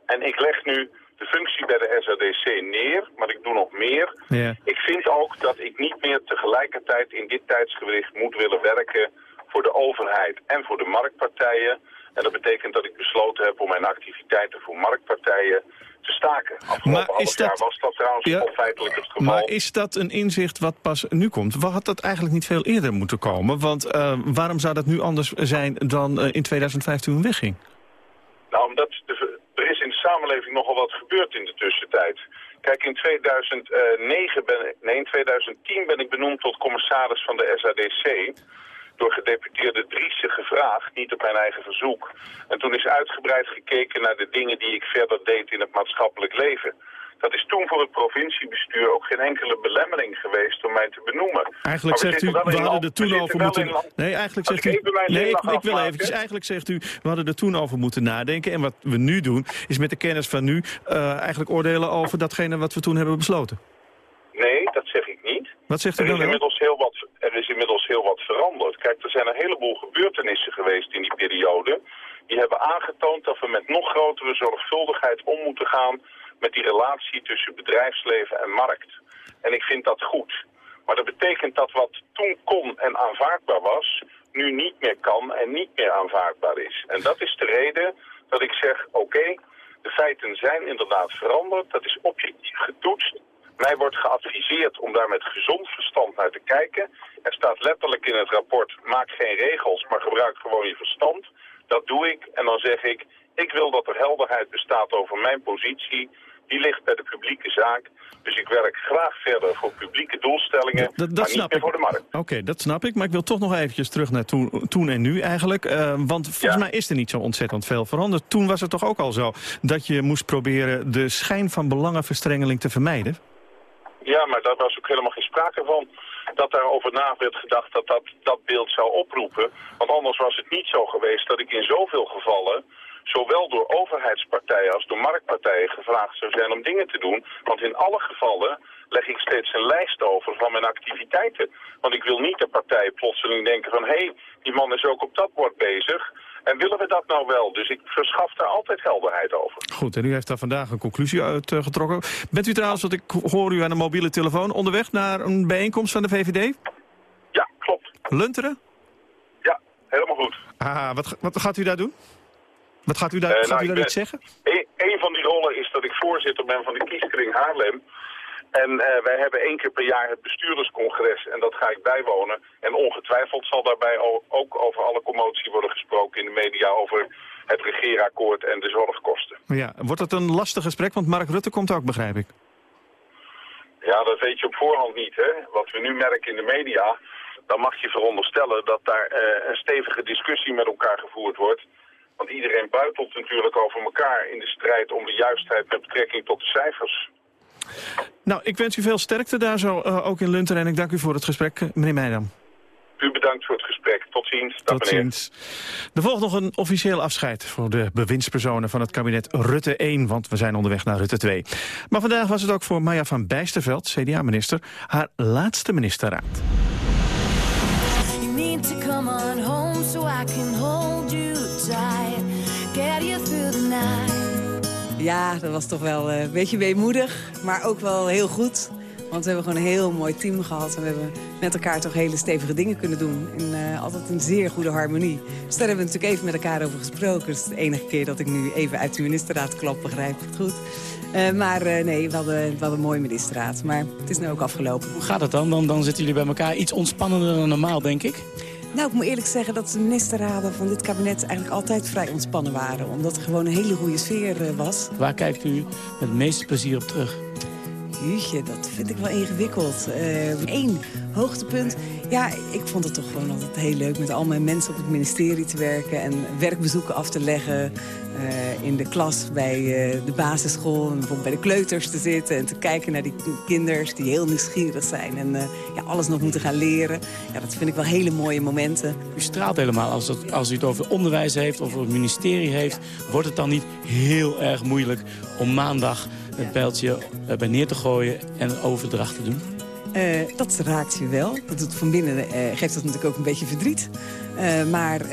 [SPEAKER 24] En ik leg nu de functie bij de SADC neer, maar ik doe nog meer.
[SPEAKER 14] Ja.
[SPEAKER 24] Ik vind ook dat ik niet meer tegelijkertijd in dit tijdsgewicht moet willen werken voor de overheid en voor de marktpartijen. En dat betekent dat ik besloten heb om mijn activiteiten voor marktpartijen te staken. Afgelopen
[SPEAKER 14] Maar
[SPEAKER 24] half
[SPEAKER 14] is
[SPEAKER 24] jaar
[SPEAKER 14] dat-
[SPEAKER 24] was dat trouwens
[SPEAKER 14] Ja.
[SPEAKER 24] feitelijk het geval.
[SPEAKER 14] Maar is dat een inzicht wat pas nu komt? Waar had dat eigenlijk niet veel eerder moeten komen? Want eh, waarom zou dat nu anders zijn dan eh, in 2005 toen u wegging?
[SPEAKER 24] Nou, omdat de samenleving nogal wat gebeurd in de tussentijd. Kijk, in 2009 ben, nee, in 2010 ben ik benoemd tot commissaris van de SADC. Door gedeputeerde Driessen gevraagd, niet op mijn eigen verzoek. En toen is uitgebreid gekeken naar de dingen die ik verder deed in het maatschappelijk leven. Dat is toen voor het provinciebestuur ook geen enkele belemmering geweest om mij te benoemen.
[SPEAKER 14] Eigenlijk zegt u, we hadden er toen over moeten... Nee, eigenlijk zegt u... Nee, ik, wil eventjes. Eigenlijk zegt u, we hadden er toen over moeten nadenken. En wat we nu doen, is met de kennis van nu... eh, eigenlijk oordelen over datgene wat we toen hebben besloten.
[SPEAKER 24] Nee, dat zeg ik niet.
[SPEAKER 14] Wat zegt u
[SPEAKER 24] Er
[SPEAKER 14] dan
[SPEAKER 24] is,
[SPEAKER 14] wel?
[SPEAKER 24] inmiddels heel wat, er is inmiddels heel wat veranderd. Kijk, er zijn een heleboel gebeurtenissen geweest in die periode. Die hebben aangetoond dat we met nog grotere zorgvuldigheid om moeten gaan met die relatie tussen bedrijfsleven en markt. En ik vind dat goed. Maar dat betekent dat wat toen kon en aanvaardbaar was, nu niet meer kan en niet meer aanvaardbaar is. En dat is de reden dat ik zeg, oké, de feiten zijn inderdaad veranderd. Dat is objectief getoetst. Mij wordt geadviseerd om daar met gezond verstand naar te kijken. Er staat letterlijk in het rapport, maak geen regels, maar gebruik gewoon je verstand. Dat doe ik en dan zeg ik, ik wil dat er helderheid bestaat over mijn positie. Die ligt bij de publieke zaak. Dus ik werk graag verder voor publieke doelstellingen,
[SPEAKER 14] Dat, dat
[SPEAKER 24] maar niet
[SPEAKER 14] snap
[SPEAKER 24] meer
[SPEAKER 14] ik.
[SPEAKER 24] voor de markt.
[SPEAKER 14] Oké, dat snap ik. Maar ik wil toch nog eventjes terug naar toen, toen en nu eigenlijk. Eh, want volgens mij is er niet zo ontzettend veel veranderd. Toen was het toch ook al zo dat je moest proberen de schijn van belangenverstrengeling te vermijden?
[SPEAKER 24] Ja, maar daar was ook helemaal geen sprake van. Dat daarover na werd gedacht dat dat, dat beeld zou oproepen. Want anders was het niet zo geweest dat ik in zoveel gevallen... zowel door overheidspartijen als door marktpartijen gevraagd zou zijn om dingen te doen. Want in alle gevallen leg ik steeds een lijst over van mijn activiteiten. Want ik wil niet de partijen plotseling denken van... hé, hey, die man is ook op dat bord bezig... En willen we dat nou wel? Dus ik verschaf daar altijd helderheid over.
[SPEAKER 14] Goed, en u heeft daar vandaag een conclusie uit getrokken. Bent u trouwens, wat ik hoor u aan een mobiele telefoon... onderweg naar een bijeenkomst van de VVD?
[SPEAKER 24] Ja, klopt.
[SPEAKER 14] Lunteren?
[SPEAKER 24] Ja, helemaal goed.
[SPEAKER 14] Ah, wat, wat gaat u daar doen? Wat gaat u daar,
[SPEAKER 24] Eh,
[SPEAKER 14] gaat
[SPEAKER 24] nou,
[SPEAKER 14] u daar
[SPEAKER 24] ben-
[SPEAKER 14] iets zeggen?
[SPEAKER 24] Een, een van die rollen is dat ik voorzitter ben van de kieskring Haarlem. En eh, wij hebben één keer per jaar het bestuurderscongres en dat ga ik bijwonen. En ongetwijfeld zal daarbij ook over alle commotie worden gesproken in de media over het regeerakkoord en de zorgkosten.
[SPEAKER 14] Ja, wordt het een lastig gesprek? Want Mark Rutte komt ook, begrijp ik.
[SPEAKER 24] Ja, dat weet je op voorhand niet. Hè? Wat we nu merken in de media, dan mag je veronderstellen dat daar eh, een stevige discussie met elkaar gevoerd wordt. Want iedereen buitelt natuurlijk over elkaar in de strijd om de juistheid met betrekking tot de cijfers.
[SPEAKER 14] Nou, ik wens u veel sterkte daar zo, eh, ook in Lunteren. En ik dank u voor het gesprek, eh, meneer Meijerdam.
[SPEAKER 24] U bedankt voor het gesprek. Tot ziens. Dag,
[SPEAKER 14] Tot
[SPEAKER 24] meneer.
[SPEAKER 14] ziens. Er volgt nog een officieel afscheid voor de bewindspersonen van het kabinet Rutte 1, want we zijn onderweg naar Rutte 2. Maar vandaag was het ook voor Maya van Bijsterveld, CDA-minister, haar laatste ministerraad.
[SPEAKER 25] You need to come on home so I can hold
[SPEAKER 26] Ja, dat was toch wel eh, een beetje weemoedig, maar ook wel heel goed. Want we hebben gewoon een heel mooi team gehad. En we hebben met elkaar toch hele stevige dingen kunnen doen. En uh, altijd een zeer goede harmonie. Dus daar hebben we natuurlijk even met elkaar over gesproken. Het is de enige keer dat ik nu even uit de ministerraad klap, begrijp ik het goed. Uh, maar uh, nee, we hadden, we hadden een mooie ministerraad. Maar het is nu ook afgelopen.
[SPEAKER 27] Hoe gaat het dan? dan? Dan zitten jullie bij elkaar iets ontspannender dan normaal, denk ik?
[SPEAKER 26] Nou, ik moet eerlijk zeggen dat de ministerraden van dit kabinet eigenlijk altijd vrij ontspannen waren. Omdat er gewoon een hele goede sfeer uh, was.
[SPEAKER 27] Waar kijkt u met het meeste plezier op terug?
[SPEAKER 26] Jeetje, dat vind ik wel ingewikkeld. Eén hoogtepunt. Ja, ik vond het toch gewoon altijd heel leuk met al mijn mensen op het ministerie te werken... en werkbezoeken af te leggen uh, in de klas bij uh, de basisschool... en bijvoorbeeld bij de kleuters te zitten en te kijken naar die kinders... die heel nieuwsgierig zijn en uh, ja, alles nog moeten gaan leren. Ja, dat vind ik wel hele mooie momenten.
[SPEAKER 27] U straalt helemaal. Als, dat, als u het over onderwijs heeft of over het ministerie heeft... wordt het dan niet heel erg moeilijk om maandag het pijltje bij neer te gooien en een overdracht te doen?
[SPEAKER 26] Uh, dat raakt je wel. Dat doet van binnen uh, geeft dat natuurlijk ook een beetje verdriet. Uh, maar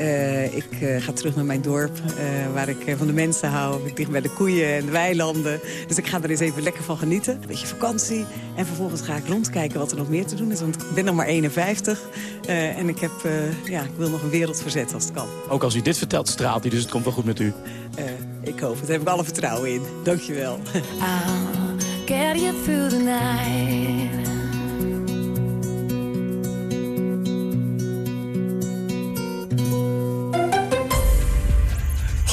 [SPEAKER 26] ik ga terug naar mijn dorp, waar ik van de mensen hou. Ik dicht bij de koeien en de weilanden. Dus ik ga er eens even lekker van genieten. Een beetje vakantie. En vervolgens ga ik rondkijken wat er nog meer te doen is. Want ik ben nog maar 51. en ik, heb, ja, ik wil nog een wereld verzetten als het kan.
[SPEAKER 27] Ook als u dit vertelt, straalt u, dus het komt wel goed met u.
[SPEAKER 26] ik hoop het. Daar heb ik alle vertrouwen in. Dankjewel.
[SPEAKER 25] I'll get you through the night.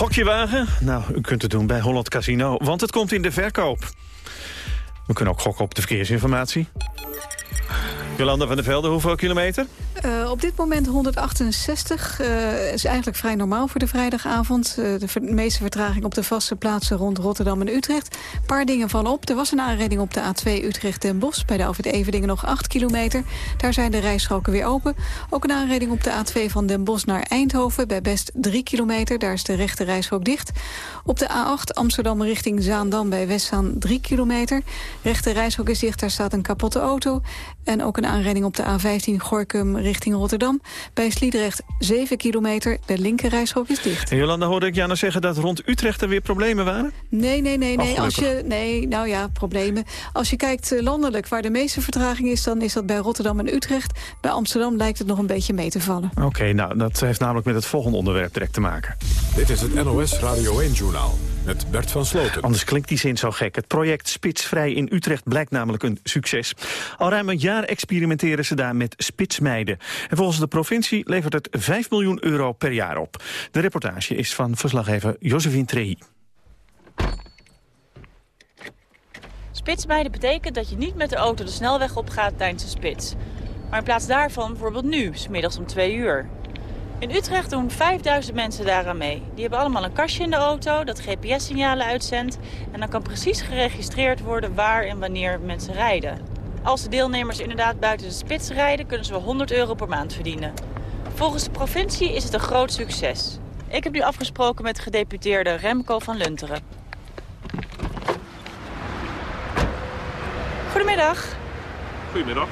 [SPEAKER 14] Gokje wagen? Nou, u kunt het doen bij Holland Casino, want het komt in de verkoop. We kunnen ook gokken op de verkeersinformatie. Jolanda van der Velde, hoeveel kilometer?
[SPEAKER 4] Uh, op dit moment 168. Uh, is eigenlijk vrij normaal voor de vrijdagavond. Uh, de meeste vertraging op de vaste plaatsen rond Rotterdam en Utrecht. Een paar dingen vallen op. Er was een aanrijding op de A2 Utrecht-Den Bosch. Bij de Alfred Evedingen nog 8 kilometer. Daar zijn de rijstroken weer open. Ook een aanrijding op de A2 van Den Bosch naar Eindhoven. Bij Best 3 kilometer. Daar is de rechte rijstrook dicht. Op de A8 Amsterdam richting Zaandam bij Westzaan 3 kilometer. Rechte rijstrook is dicht. Daar staat een kapotte auto. En ook een aanrijding op de A15 Gorkum richting Rotterdam. Bij Sliedrecht 7 kilometer. De linkerrijstrook is dicht.
[SPEAKER 14] En Jolanda hoorde ik Jana zeggen dat rond Utrecht er weer problemen waren?
[SPEAKER 4] Nee, nee, nee. nee. Als je, nee nou ja, problemen. Als je kijkt eh, landelijk waar de meeste vertraging is... dan is dat bij Rotterdam en Utrecht. Bij Amsterdam lijkt het nog een beetje mee te vallen.
[SPEAKER 14] Oké, okay, nou, dat heeft namelijk met het volgende onderwerp direct te maken.
[SPEAKER 1] Dit is het NOS Radio 1-journaal met Bert van Sloten.
[SPEAKER 14] Anders klinkt die zin zo gek. Het project Spitsvrij in Utrecht blijkt namelijk een succes. Al ruim een jaar experimenteren ze daar met spitsmeiden. En volgens de provincie levert het 5 miljoen euro per jaar op. De reportage is van verslaggever Josephine Trehi.
[SPEAKER 28] Spitsmeiden betekent dat je niet met de auto de snelweg opgaat tijdens de spits. Maar in plaats daarvan bijvoorbeeld nu, smiddags om twee uur. In Utrecht doen 5000 mensen daaraan mee. Die hebben allemaal een kastje in de auto dat GPS-signalen uitzendt... en dan kan precies geregistreerd worden waar en wanneer mensen rijden. Als de deelnemers inderdaad buiten de spits rijden... kunnen ze wel 100 euro per maand verdienen. Volgens de provincie is het een groot succes. Ik heb nu afgesproken met gedeputeerde Remco van Lunteren. Goedemiddag.
[SPEAKER 29] Goedemiddag.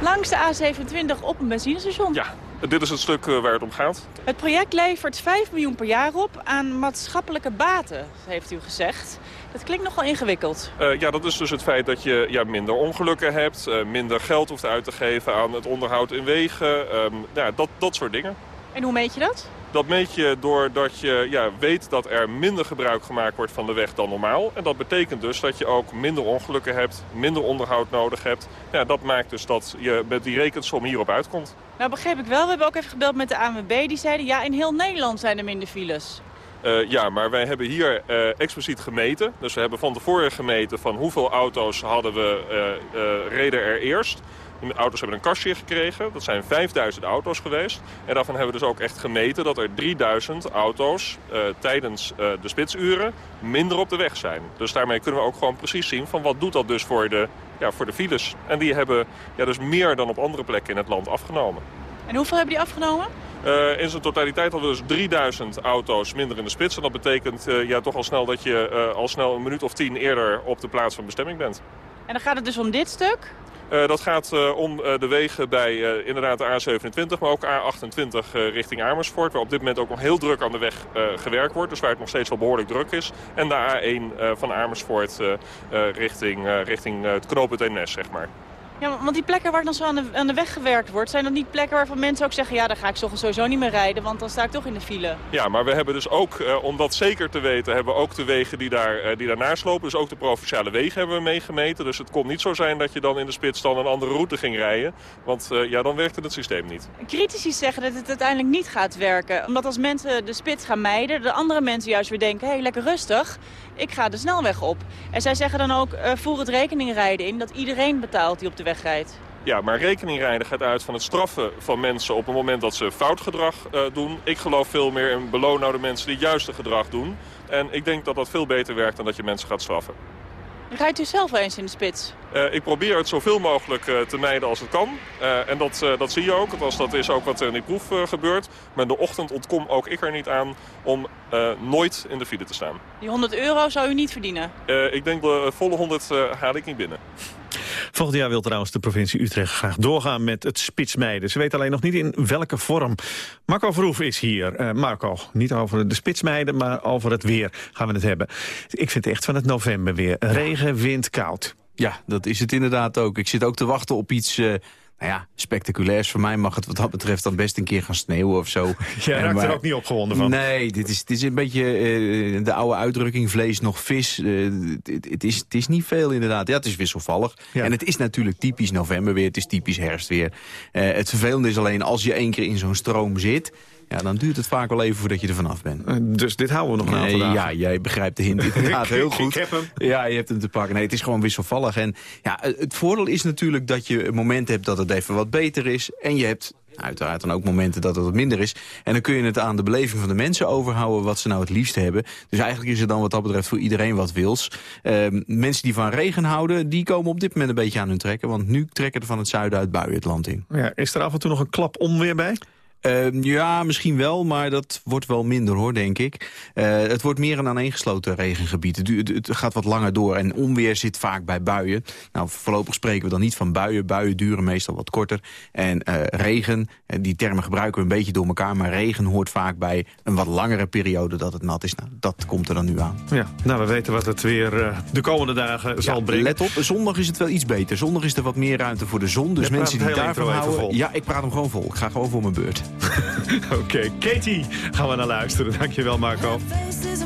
[SPEAKER 28] Langs de A27 op een benzinestation.
[SPEAKER 29] Ja, dit is het stuk eh, waar het om gaat.
[SPEAKER 28] Het project levert 5 miljoen per jaar op aan maatschappelijke baten, heeft u gezegd. Dat klinkt nogal ingewikkeld.
[SPEAKER 29] Uh, ja, dat is dus het feit dat je ja, minder ongelukken hebt... Uh, minder geld hoeft uit te geven aan het onderhoud in wegen. Um, ja, dat, dat soort dingen.
[SPEAKER 28] En hoe meet je dat?
[SPEAKER 29] Dat meet je doordat je ja, weet dat er minder gebruik gemaakt wordt van de weg dan normaal. En dat betekent dus dat je ook minder ongelukken hebt, minder onderhoud nodig hebt. Ja, dat maakt dus dat je met die rekensom hierop uitkomt.
[SPEAKER 28] Nou begreep ik wel, we hebben ook even gebeld met de ANWB. Die zeiden ja, in heel Nederland zijn er minder files.
[SPEAKER 29] Uh, ja, maar wij hebben hier uh, expliciet gemeten. Dus we hebben van tevoren gemeten van hoeveel auto's hadden we uh, reden er eerst. De auto's hebben een kastje gekregen. Dat zijn 5000 auto's geweest. En daarvan hebben we dus ook echt gemeten dat er 3000 auto's tijdens de spitsuren minder op de weg zijn. Dus daarmee kunnen we ook gewoon precies zien van wat doet dat dus voor de, ja, voor de files. En die hebben ja, dus meer dan op andere plekken in het land afgenomen.
[SPEAKER 28] En hoeveel hebben die afgenomen?
[SPEAKER 29] Uh, in zijn totaliteit hadden we dus 3000 auto's minder in de spits. En dat betekent uh, ja, toch al snel dat je uh, al snel een minuut of tien eerder op de plaats van bestemming bent.
[SPEAKER 28] En dan gaat het dus om dit stuk?
[SPEAKER 29] Uh, dat gaat uh, om uh, de wegen bij inderdaad de A27, maar ook A28 richting Amersfoort. Waar op dit moment ook nog heel druk aan de weg gewerkt wordt. Dus waar het nog steeds wel behoorlijk druk is. En de A1 van Amersfoort richting, richting het knooppunt NS, zeg maar.
[SPEAKER 28] Ja, want die plekken waar dan zo aan de, aan de weg gewerkt wordt... zijn dat niet plekken waarvan mensen ook zeggen... ja, daar ga ik toch sowieso niet meer rijden, want dan sta ik toch in de file.
[SPEAKER 29] Ja, maar we hebben dus ook, eh, om dat zeker te weten... hebben we ook de wegen die, daar, eh, die daarnaast lopen. Dus ook de provinciale wegen hebben we meegemeten. Dus het kon niet zo zijn dat je dan in de spits dan een andere route ging rijden. Want eh, ja, dan werkte het systeem niet.
[SPEAKER 28] Critici zeggen dat het uiteindelijk niet gaat werken. Omdat als mensen de spits gaan mijden... de andere mensen juist weer denken, hé, hey, lekker rustig... ik ga de snelweg op. En zij zeggen dan ook, voer het rekeningrijden in... dat iedereen betaalt die op de weg
[SPEAKER 29] Ja, maar rekeningrijden gaat uit van het straffen van mensen op het moment dat ze fout gedrag uh, doen. Ik geloof veel meer in beloon nou de mensen die het juiste gedrag doen. En ik denk dat dat veel beter werkt dan dat je mensen gaat straffen.
[SPEAKER 28] Rijdt u zelf eens in de spits?
[SPEAKER 29] Uh, ik probeer het zoveel mogelijk uh, te mijden als het kan. En dat, dat zie je ook, althans dat is ook wat in die proef gebeurt. Maar in de ochtend ontkom ook ik er niet aan om nooit in de file te staan.
[SPEAKER 28] Die 100 euro zou u niet verdienen?
[SPEAKER 29] ik denk de volle 100 haal ik niet binnen.
[SPEAKER 14] Volgend jaar wil trouwens de provincie Utrecht graag doorgaan met het spitsmijden. Ze weet alleen nog niet in welke vorm. Marco Verhoef is hier. Uh, Marco, niet over de spitsmijden, maar over het weer gaan we het hebben. Ik vind echt van het novemberweer. Regen, wind, koud.
[SPEAKER 30] Ja, dat is het inderdaad ook. Ik zit ook te wachten op iets... Uh nou ja, spectaculairs. Voor mij mag het wat dat betreft dan best een keer gaan sneeuwen of zo.
[SPEAKER 14] Jij raakt
[SPEAKER 30] maar,
[SPEAKER 14] er ook niet opgewonden van.
[SPEAKER 30] Nee, dit is, dit is een beetje uh, de oude uitdrukking vlees nog vis. Uh, het, het, is, het is niet veel inderdaad. Ja, het is wisselvallig. Ja. En het is natuurlijk typisch novemberweer, het is typisch herfstweer. Uh, het vervelende is alleen als je één keer in zo'n stroom zit... Ja, dan duurt het vaak wel even voordat je er vanaf bent.
[SPEAKER 14] Dus dit houden we nog een aantal dagen.
[SPEAKER 30] Ja, jij begrijpt de hint inderdaad heel goed.
[SPEAKER 14] Ik heb hem.
[SPEAKER 30] Ja, je hebt hem te pakken. Nee, het is gewoon wisselvallig. En ja, het voordeel is natuurlijk dat je momenten hebt dat het even wat beter is. En je hebt Uiteraard dan ook momenten dat het wat minder is. En dan kun je het aan de beleving van de mensen overhouden... wat ze nou het liefst hebben. Dus eigenlijk is er dan wat dat betreft voor iedereen wat wils. Uh, mensen die van regen houden, die komen op dit moment een beetje aan hun trekken. Want nu trekken er van het zuiden uit buien het land in.
[SPEAKER 14] Ja, is er af en toe nog een klap onweer bij?
[SPEAKER 30] Uh, ja, misschien wel, maar dat wordt wel minder hoor, denk ik. Uh, het wordt meer een aaneengesloten regengebied. Het, gaat wat langer door en onweer zit vaak bij buien. Nou, voorlopig spreken we dan niet van buien. Buien duren meestal wat korter. En uh, regen, die termen gebruiken we een beetje door elkaar... maar regen hoort vaak bij een wat langere periode dat het nat is. Nou, dat komt er dan nu aan.
[SPEAKER 14] Ja, nou, we weten wat het weer de komende dagen zal brengen.
[SPEAKER 30] Let op, zondag is het wel iets beter. Zondag is er wat meer ruimte voor de zon. Dus mensen die daarvan houden...
[SPEAKER 14] vol.
[SPEAKER 30] Ja, ik praat hem gewoon vol. Ik ga gewoon voor mijn beurt.
[SPEAKER 14] Oké, Katie gaan we naar luisteren. Dankjewel, Marco.
[SPEAKER 25] face is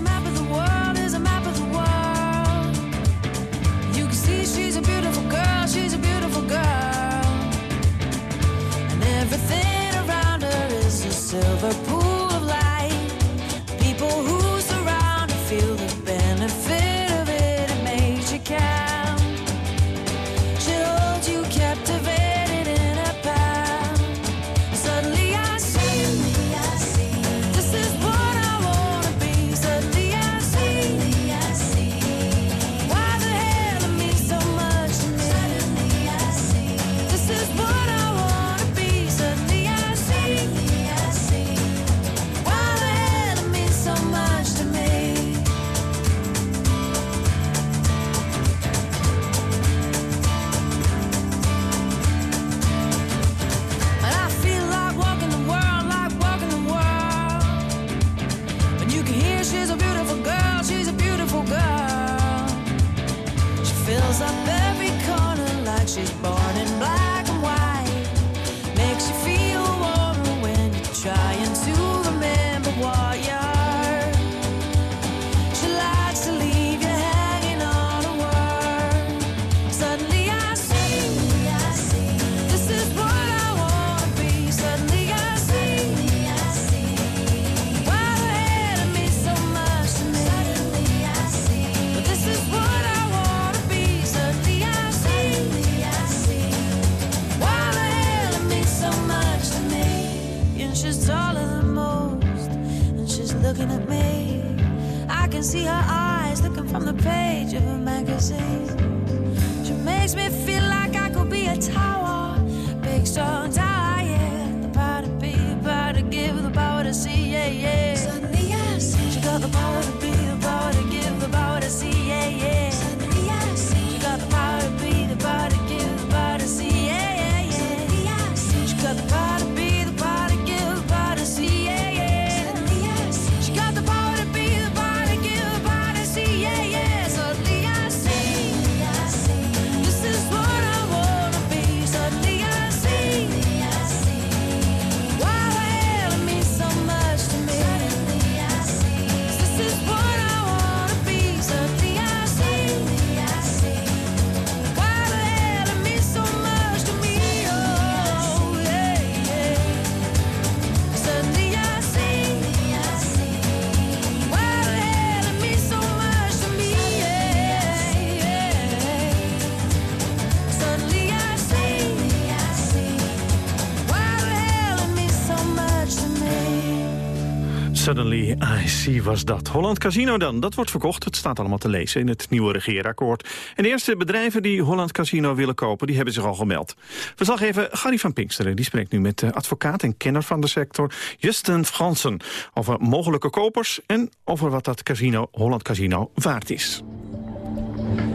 [SPEAKER 25] See
[SPEAKER 14] was dat. Holland Casino dan, dat wordt verkocht. Het staat allemaal te lezen in het nieuwe regeerakkoord. En de eerste bedrijven die Holland Casino willen kopen... die hebben zich al gemeld. Verslaggever Gary van Pinksteren die spreekt nu met de advocaat en kenner van de sector... Justin Fransen over mogelijke kopers... en over wat dat casino, Holland Casino waard is.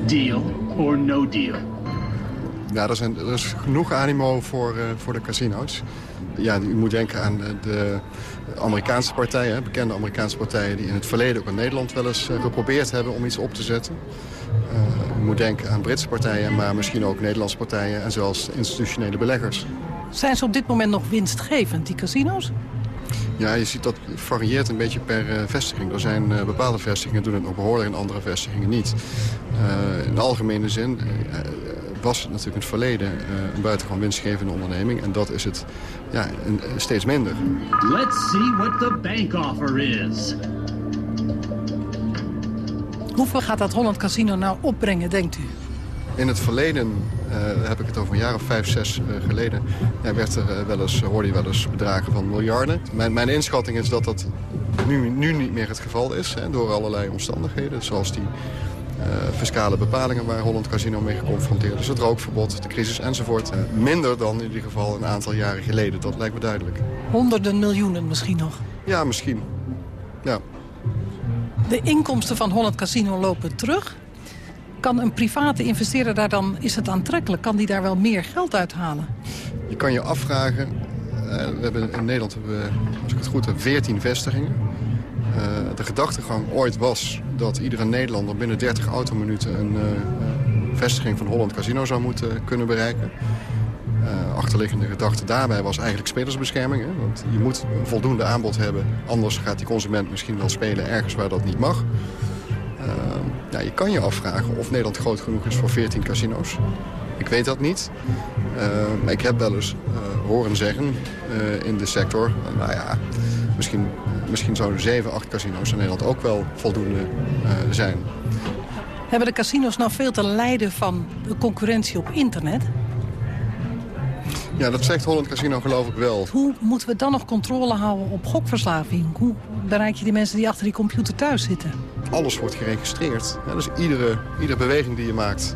[SPEAKER 31] Deal or no deal?
[SPEAKER 32] Ja, er, zijn, er is genoeg animo voor, eh, voor de casino's. Ja, u moet denken aan de, Amerikaanse partijen, bekende Amerikaanse partijen... die in het verleden ook in Nederland wel eens eh, geprobeerd hebben om iets op te zetten. Eh, u moet denken aan Britse partijen, maar misschien ook Nederlandse partijen... en zelfs institutionele beleggers.
[SPEAKER 33] Zijn ze op dit moment nog winstgevend, die casino's?
[SPEAKER 32] Ja, je ziet dat varieert een beetje per eh, vestiging. Er zijn bepaalde vestigingen doen het nog behoorlijk en andere vestigingen niet. In de algemene zin was het natuurlijk in het verleden eh, een buitengewoon winstgevende onderneming. En dat is het ja, steeds minder.
[SPEAKER 31] Let's see what the bank offer is.
[SPEAKER 33] Hoeveel gaat dat Holland Casino nou opbrengen, denkt u?
[SPEAKER 32] In het verleden, eh, heb ik het over een jaar of vijf, zes eh, geleden... Ja, werd er, wel eens, hoorde je wel eens bedragen van miljarden. Mijn, mijn inschatting is dat dat nu, nu niet meer het geval is... Hè, door allerlei omstandigheden, zoals die fiscale bepalingen... waar Holland Casino mee geconfronteerd is, het rookverbod, de crisis enzovoort. Eh, minder dan in ieder geval een aantal jaren geleden, dat lijkt me duidelijk.
[SPEAKER 33] Honderden miljoenen misschien nog.
[SPEAKER 32] Ja, misschien. Ja.
[SPEAKER 33] De inkomsten van Holland Casino lopen terug. Kan een private investeerder daar dan, is het aantrekkelijk? Kan die daar wel meer geld uithalen?
[SPEAKER 32] Je kan je afvragen, eh, we hebben in Nederland, hebben we, als ik het goed heb, 14 vestigingen. Eh, de gedachtegang ooit was dat iedere Nederlander binnen 30 autominuten een eh, eh, vestiging van Holland Casino zou moeten kunnen bereiken. Achterliggende gedachte daarbij was eigenlijk spelersbescherming. Hè? Want je moet een voldoende aanbod hebben, anders gaat die consument misschien wel spelen ergens waar dat niet mag. Ja, je kan je afvragen of Nederland groot genoeg is voor 14 casino's. Ik weet dat niet. Maar ik heb wel eens horen zeggen in de sector... nou ja, misschien, misschien zouden 7, 8 casino's in Nederland ook wel voldoende eh, zijn.
[SPEAKER 33] Hebben de casino's nou veel te lijden van de concurrentie op internet?
[SPEAKER 32] Ja, dat zegt Holland Casino geloof ik wel.
[SPEAKER 33] Hoe moeten we dan nog controle houden op gokverslaving? Hoe bereik je die mensen die achter die computer thuis zitten?
[SPEAKER 32] Alles wordt geregistreerd. Ja, dus iedere, iedere beweging die je maakt,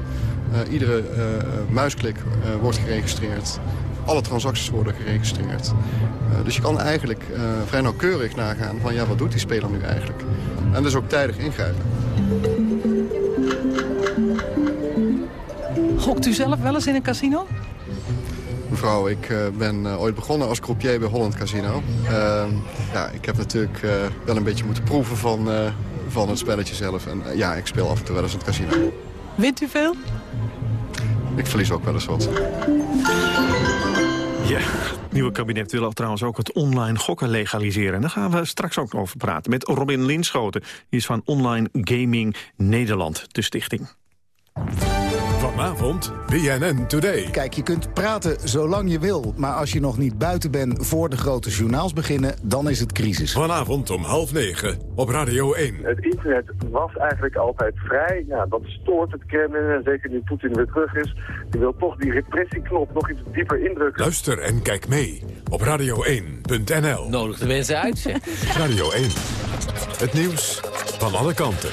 [SPEAKER 32] eh, iedere eh, muisklik wordt geregistreerd. Alle transacties worden geregistreerd. Eh, dus je kan eigenlijk eh, vrij nauwkeurig nagaan van ja, wat doet die speler nu eigenlijk? En dus ook tijdig ingrijpen.
[SPEAKER 33] Gokt u zelf wel eens in een casino?
[SPEAKER 32] Mevrouw, ik eh, ben ooit begonnen als croupier bij Holland Casino. Ehm, ja, ik heb natuurlijk wel een beetje moeten proeven van, van het spelletje zelf. En ja, ik speel af en toe wel eens in het casino.
[SPEAKER 33] Wint u veel?
[SPEAKER 32] Ik verlies ook wel eens wat.
[SPEAKER 14] Ja, het nieuwe kabinet wil trouwens ook het online gokken legaliseren. En daar gaan we straks ook over praten met Robin Linschoten. Die is van Online Gaming Nederland, de stichting.
[SPEAKER 1] Vanavond BNN Today.
[SPEAKER 34] Kijk, je kunt praten zolang je wil. Maar als je nog niet buiten bent voor de grote journaals beginnen... dan is het crisis.
[SPEAKER 1] Vanavond om half negen op Radio 1.
[SPEAKER 21] Het internet was eigenlijk altijd vrij. Ja, dat stoort het Kremlin. En zeker nu Poetin weer terug is. Die wil toch die repressieknop nog iets dieper indrukken.
[SPEAKER 1] Luister en kijk mee op radio1.nl.
[SPEAKER 35] Nodig de mensen uit, zeg.
[SPEAKER 1] Radio 1. Het nieuws van alle kanten.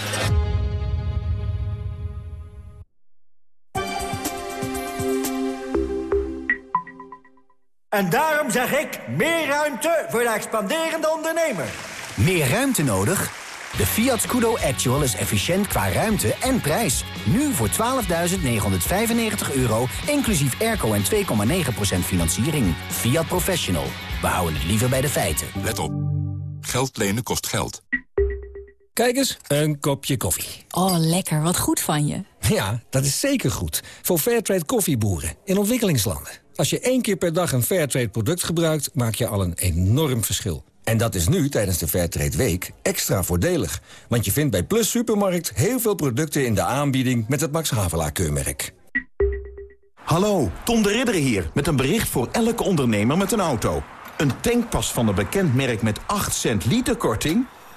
[SPEAKER 36] En daarom zeg ik meer ruimte voor de expanderende ondernemer.
[SPEAKER 37] Meer ruimte nodig? De Fiat Scudo Actual is efficiënt qua ruimte en prijs. Nu voor 12.995 euro, inclusief airco en 2,9% financiering. Fiat Professional. We houden het liever bij de feiten.
[SPEAKER 38] Let op. Geld lenen kost geld.
[SPEAKER 39] Kijk eens, een kopje koffie.
[SPEAKER 40] Oh, lekker. Wat goed van je.
[SPEAKER 39] Ja, dat is zeker goed. Voor Fairtrade koffieboeren in ontwikkelingslanden. Als je één keer per dag een Fairtrade product gebruikt... maak je al een enorm verschil. En dat is nu, tijdens de Fairtrade Week, extra voordelig. Want je vindt bij Plus Supermarkt heel veel producten in de aanbieding... met het Max Havelaar-keurmerk.
[SPEAKER 41] Hallo, Tom de Ridder hier, met een bericht voor elke ondernemer met een auto. Een tankpas van een bekend merk met 8 cent liter korting?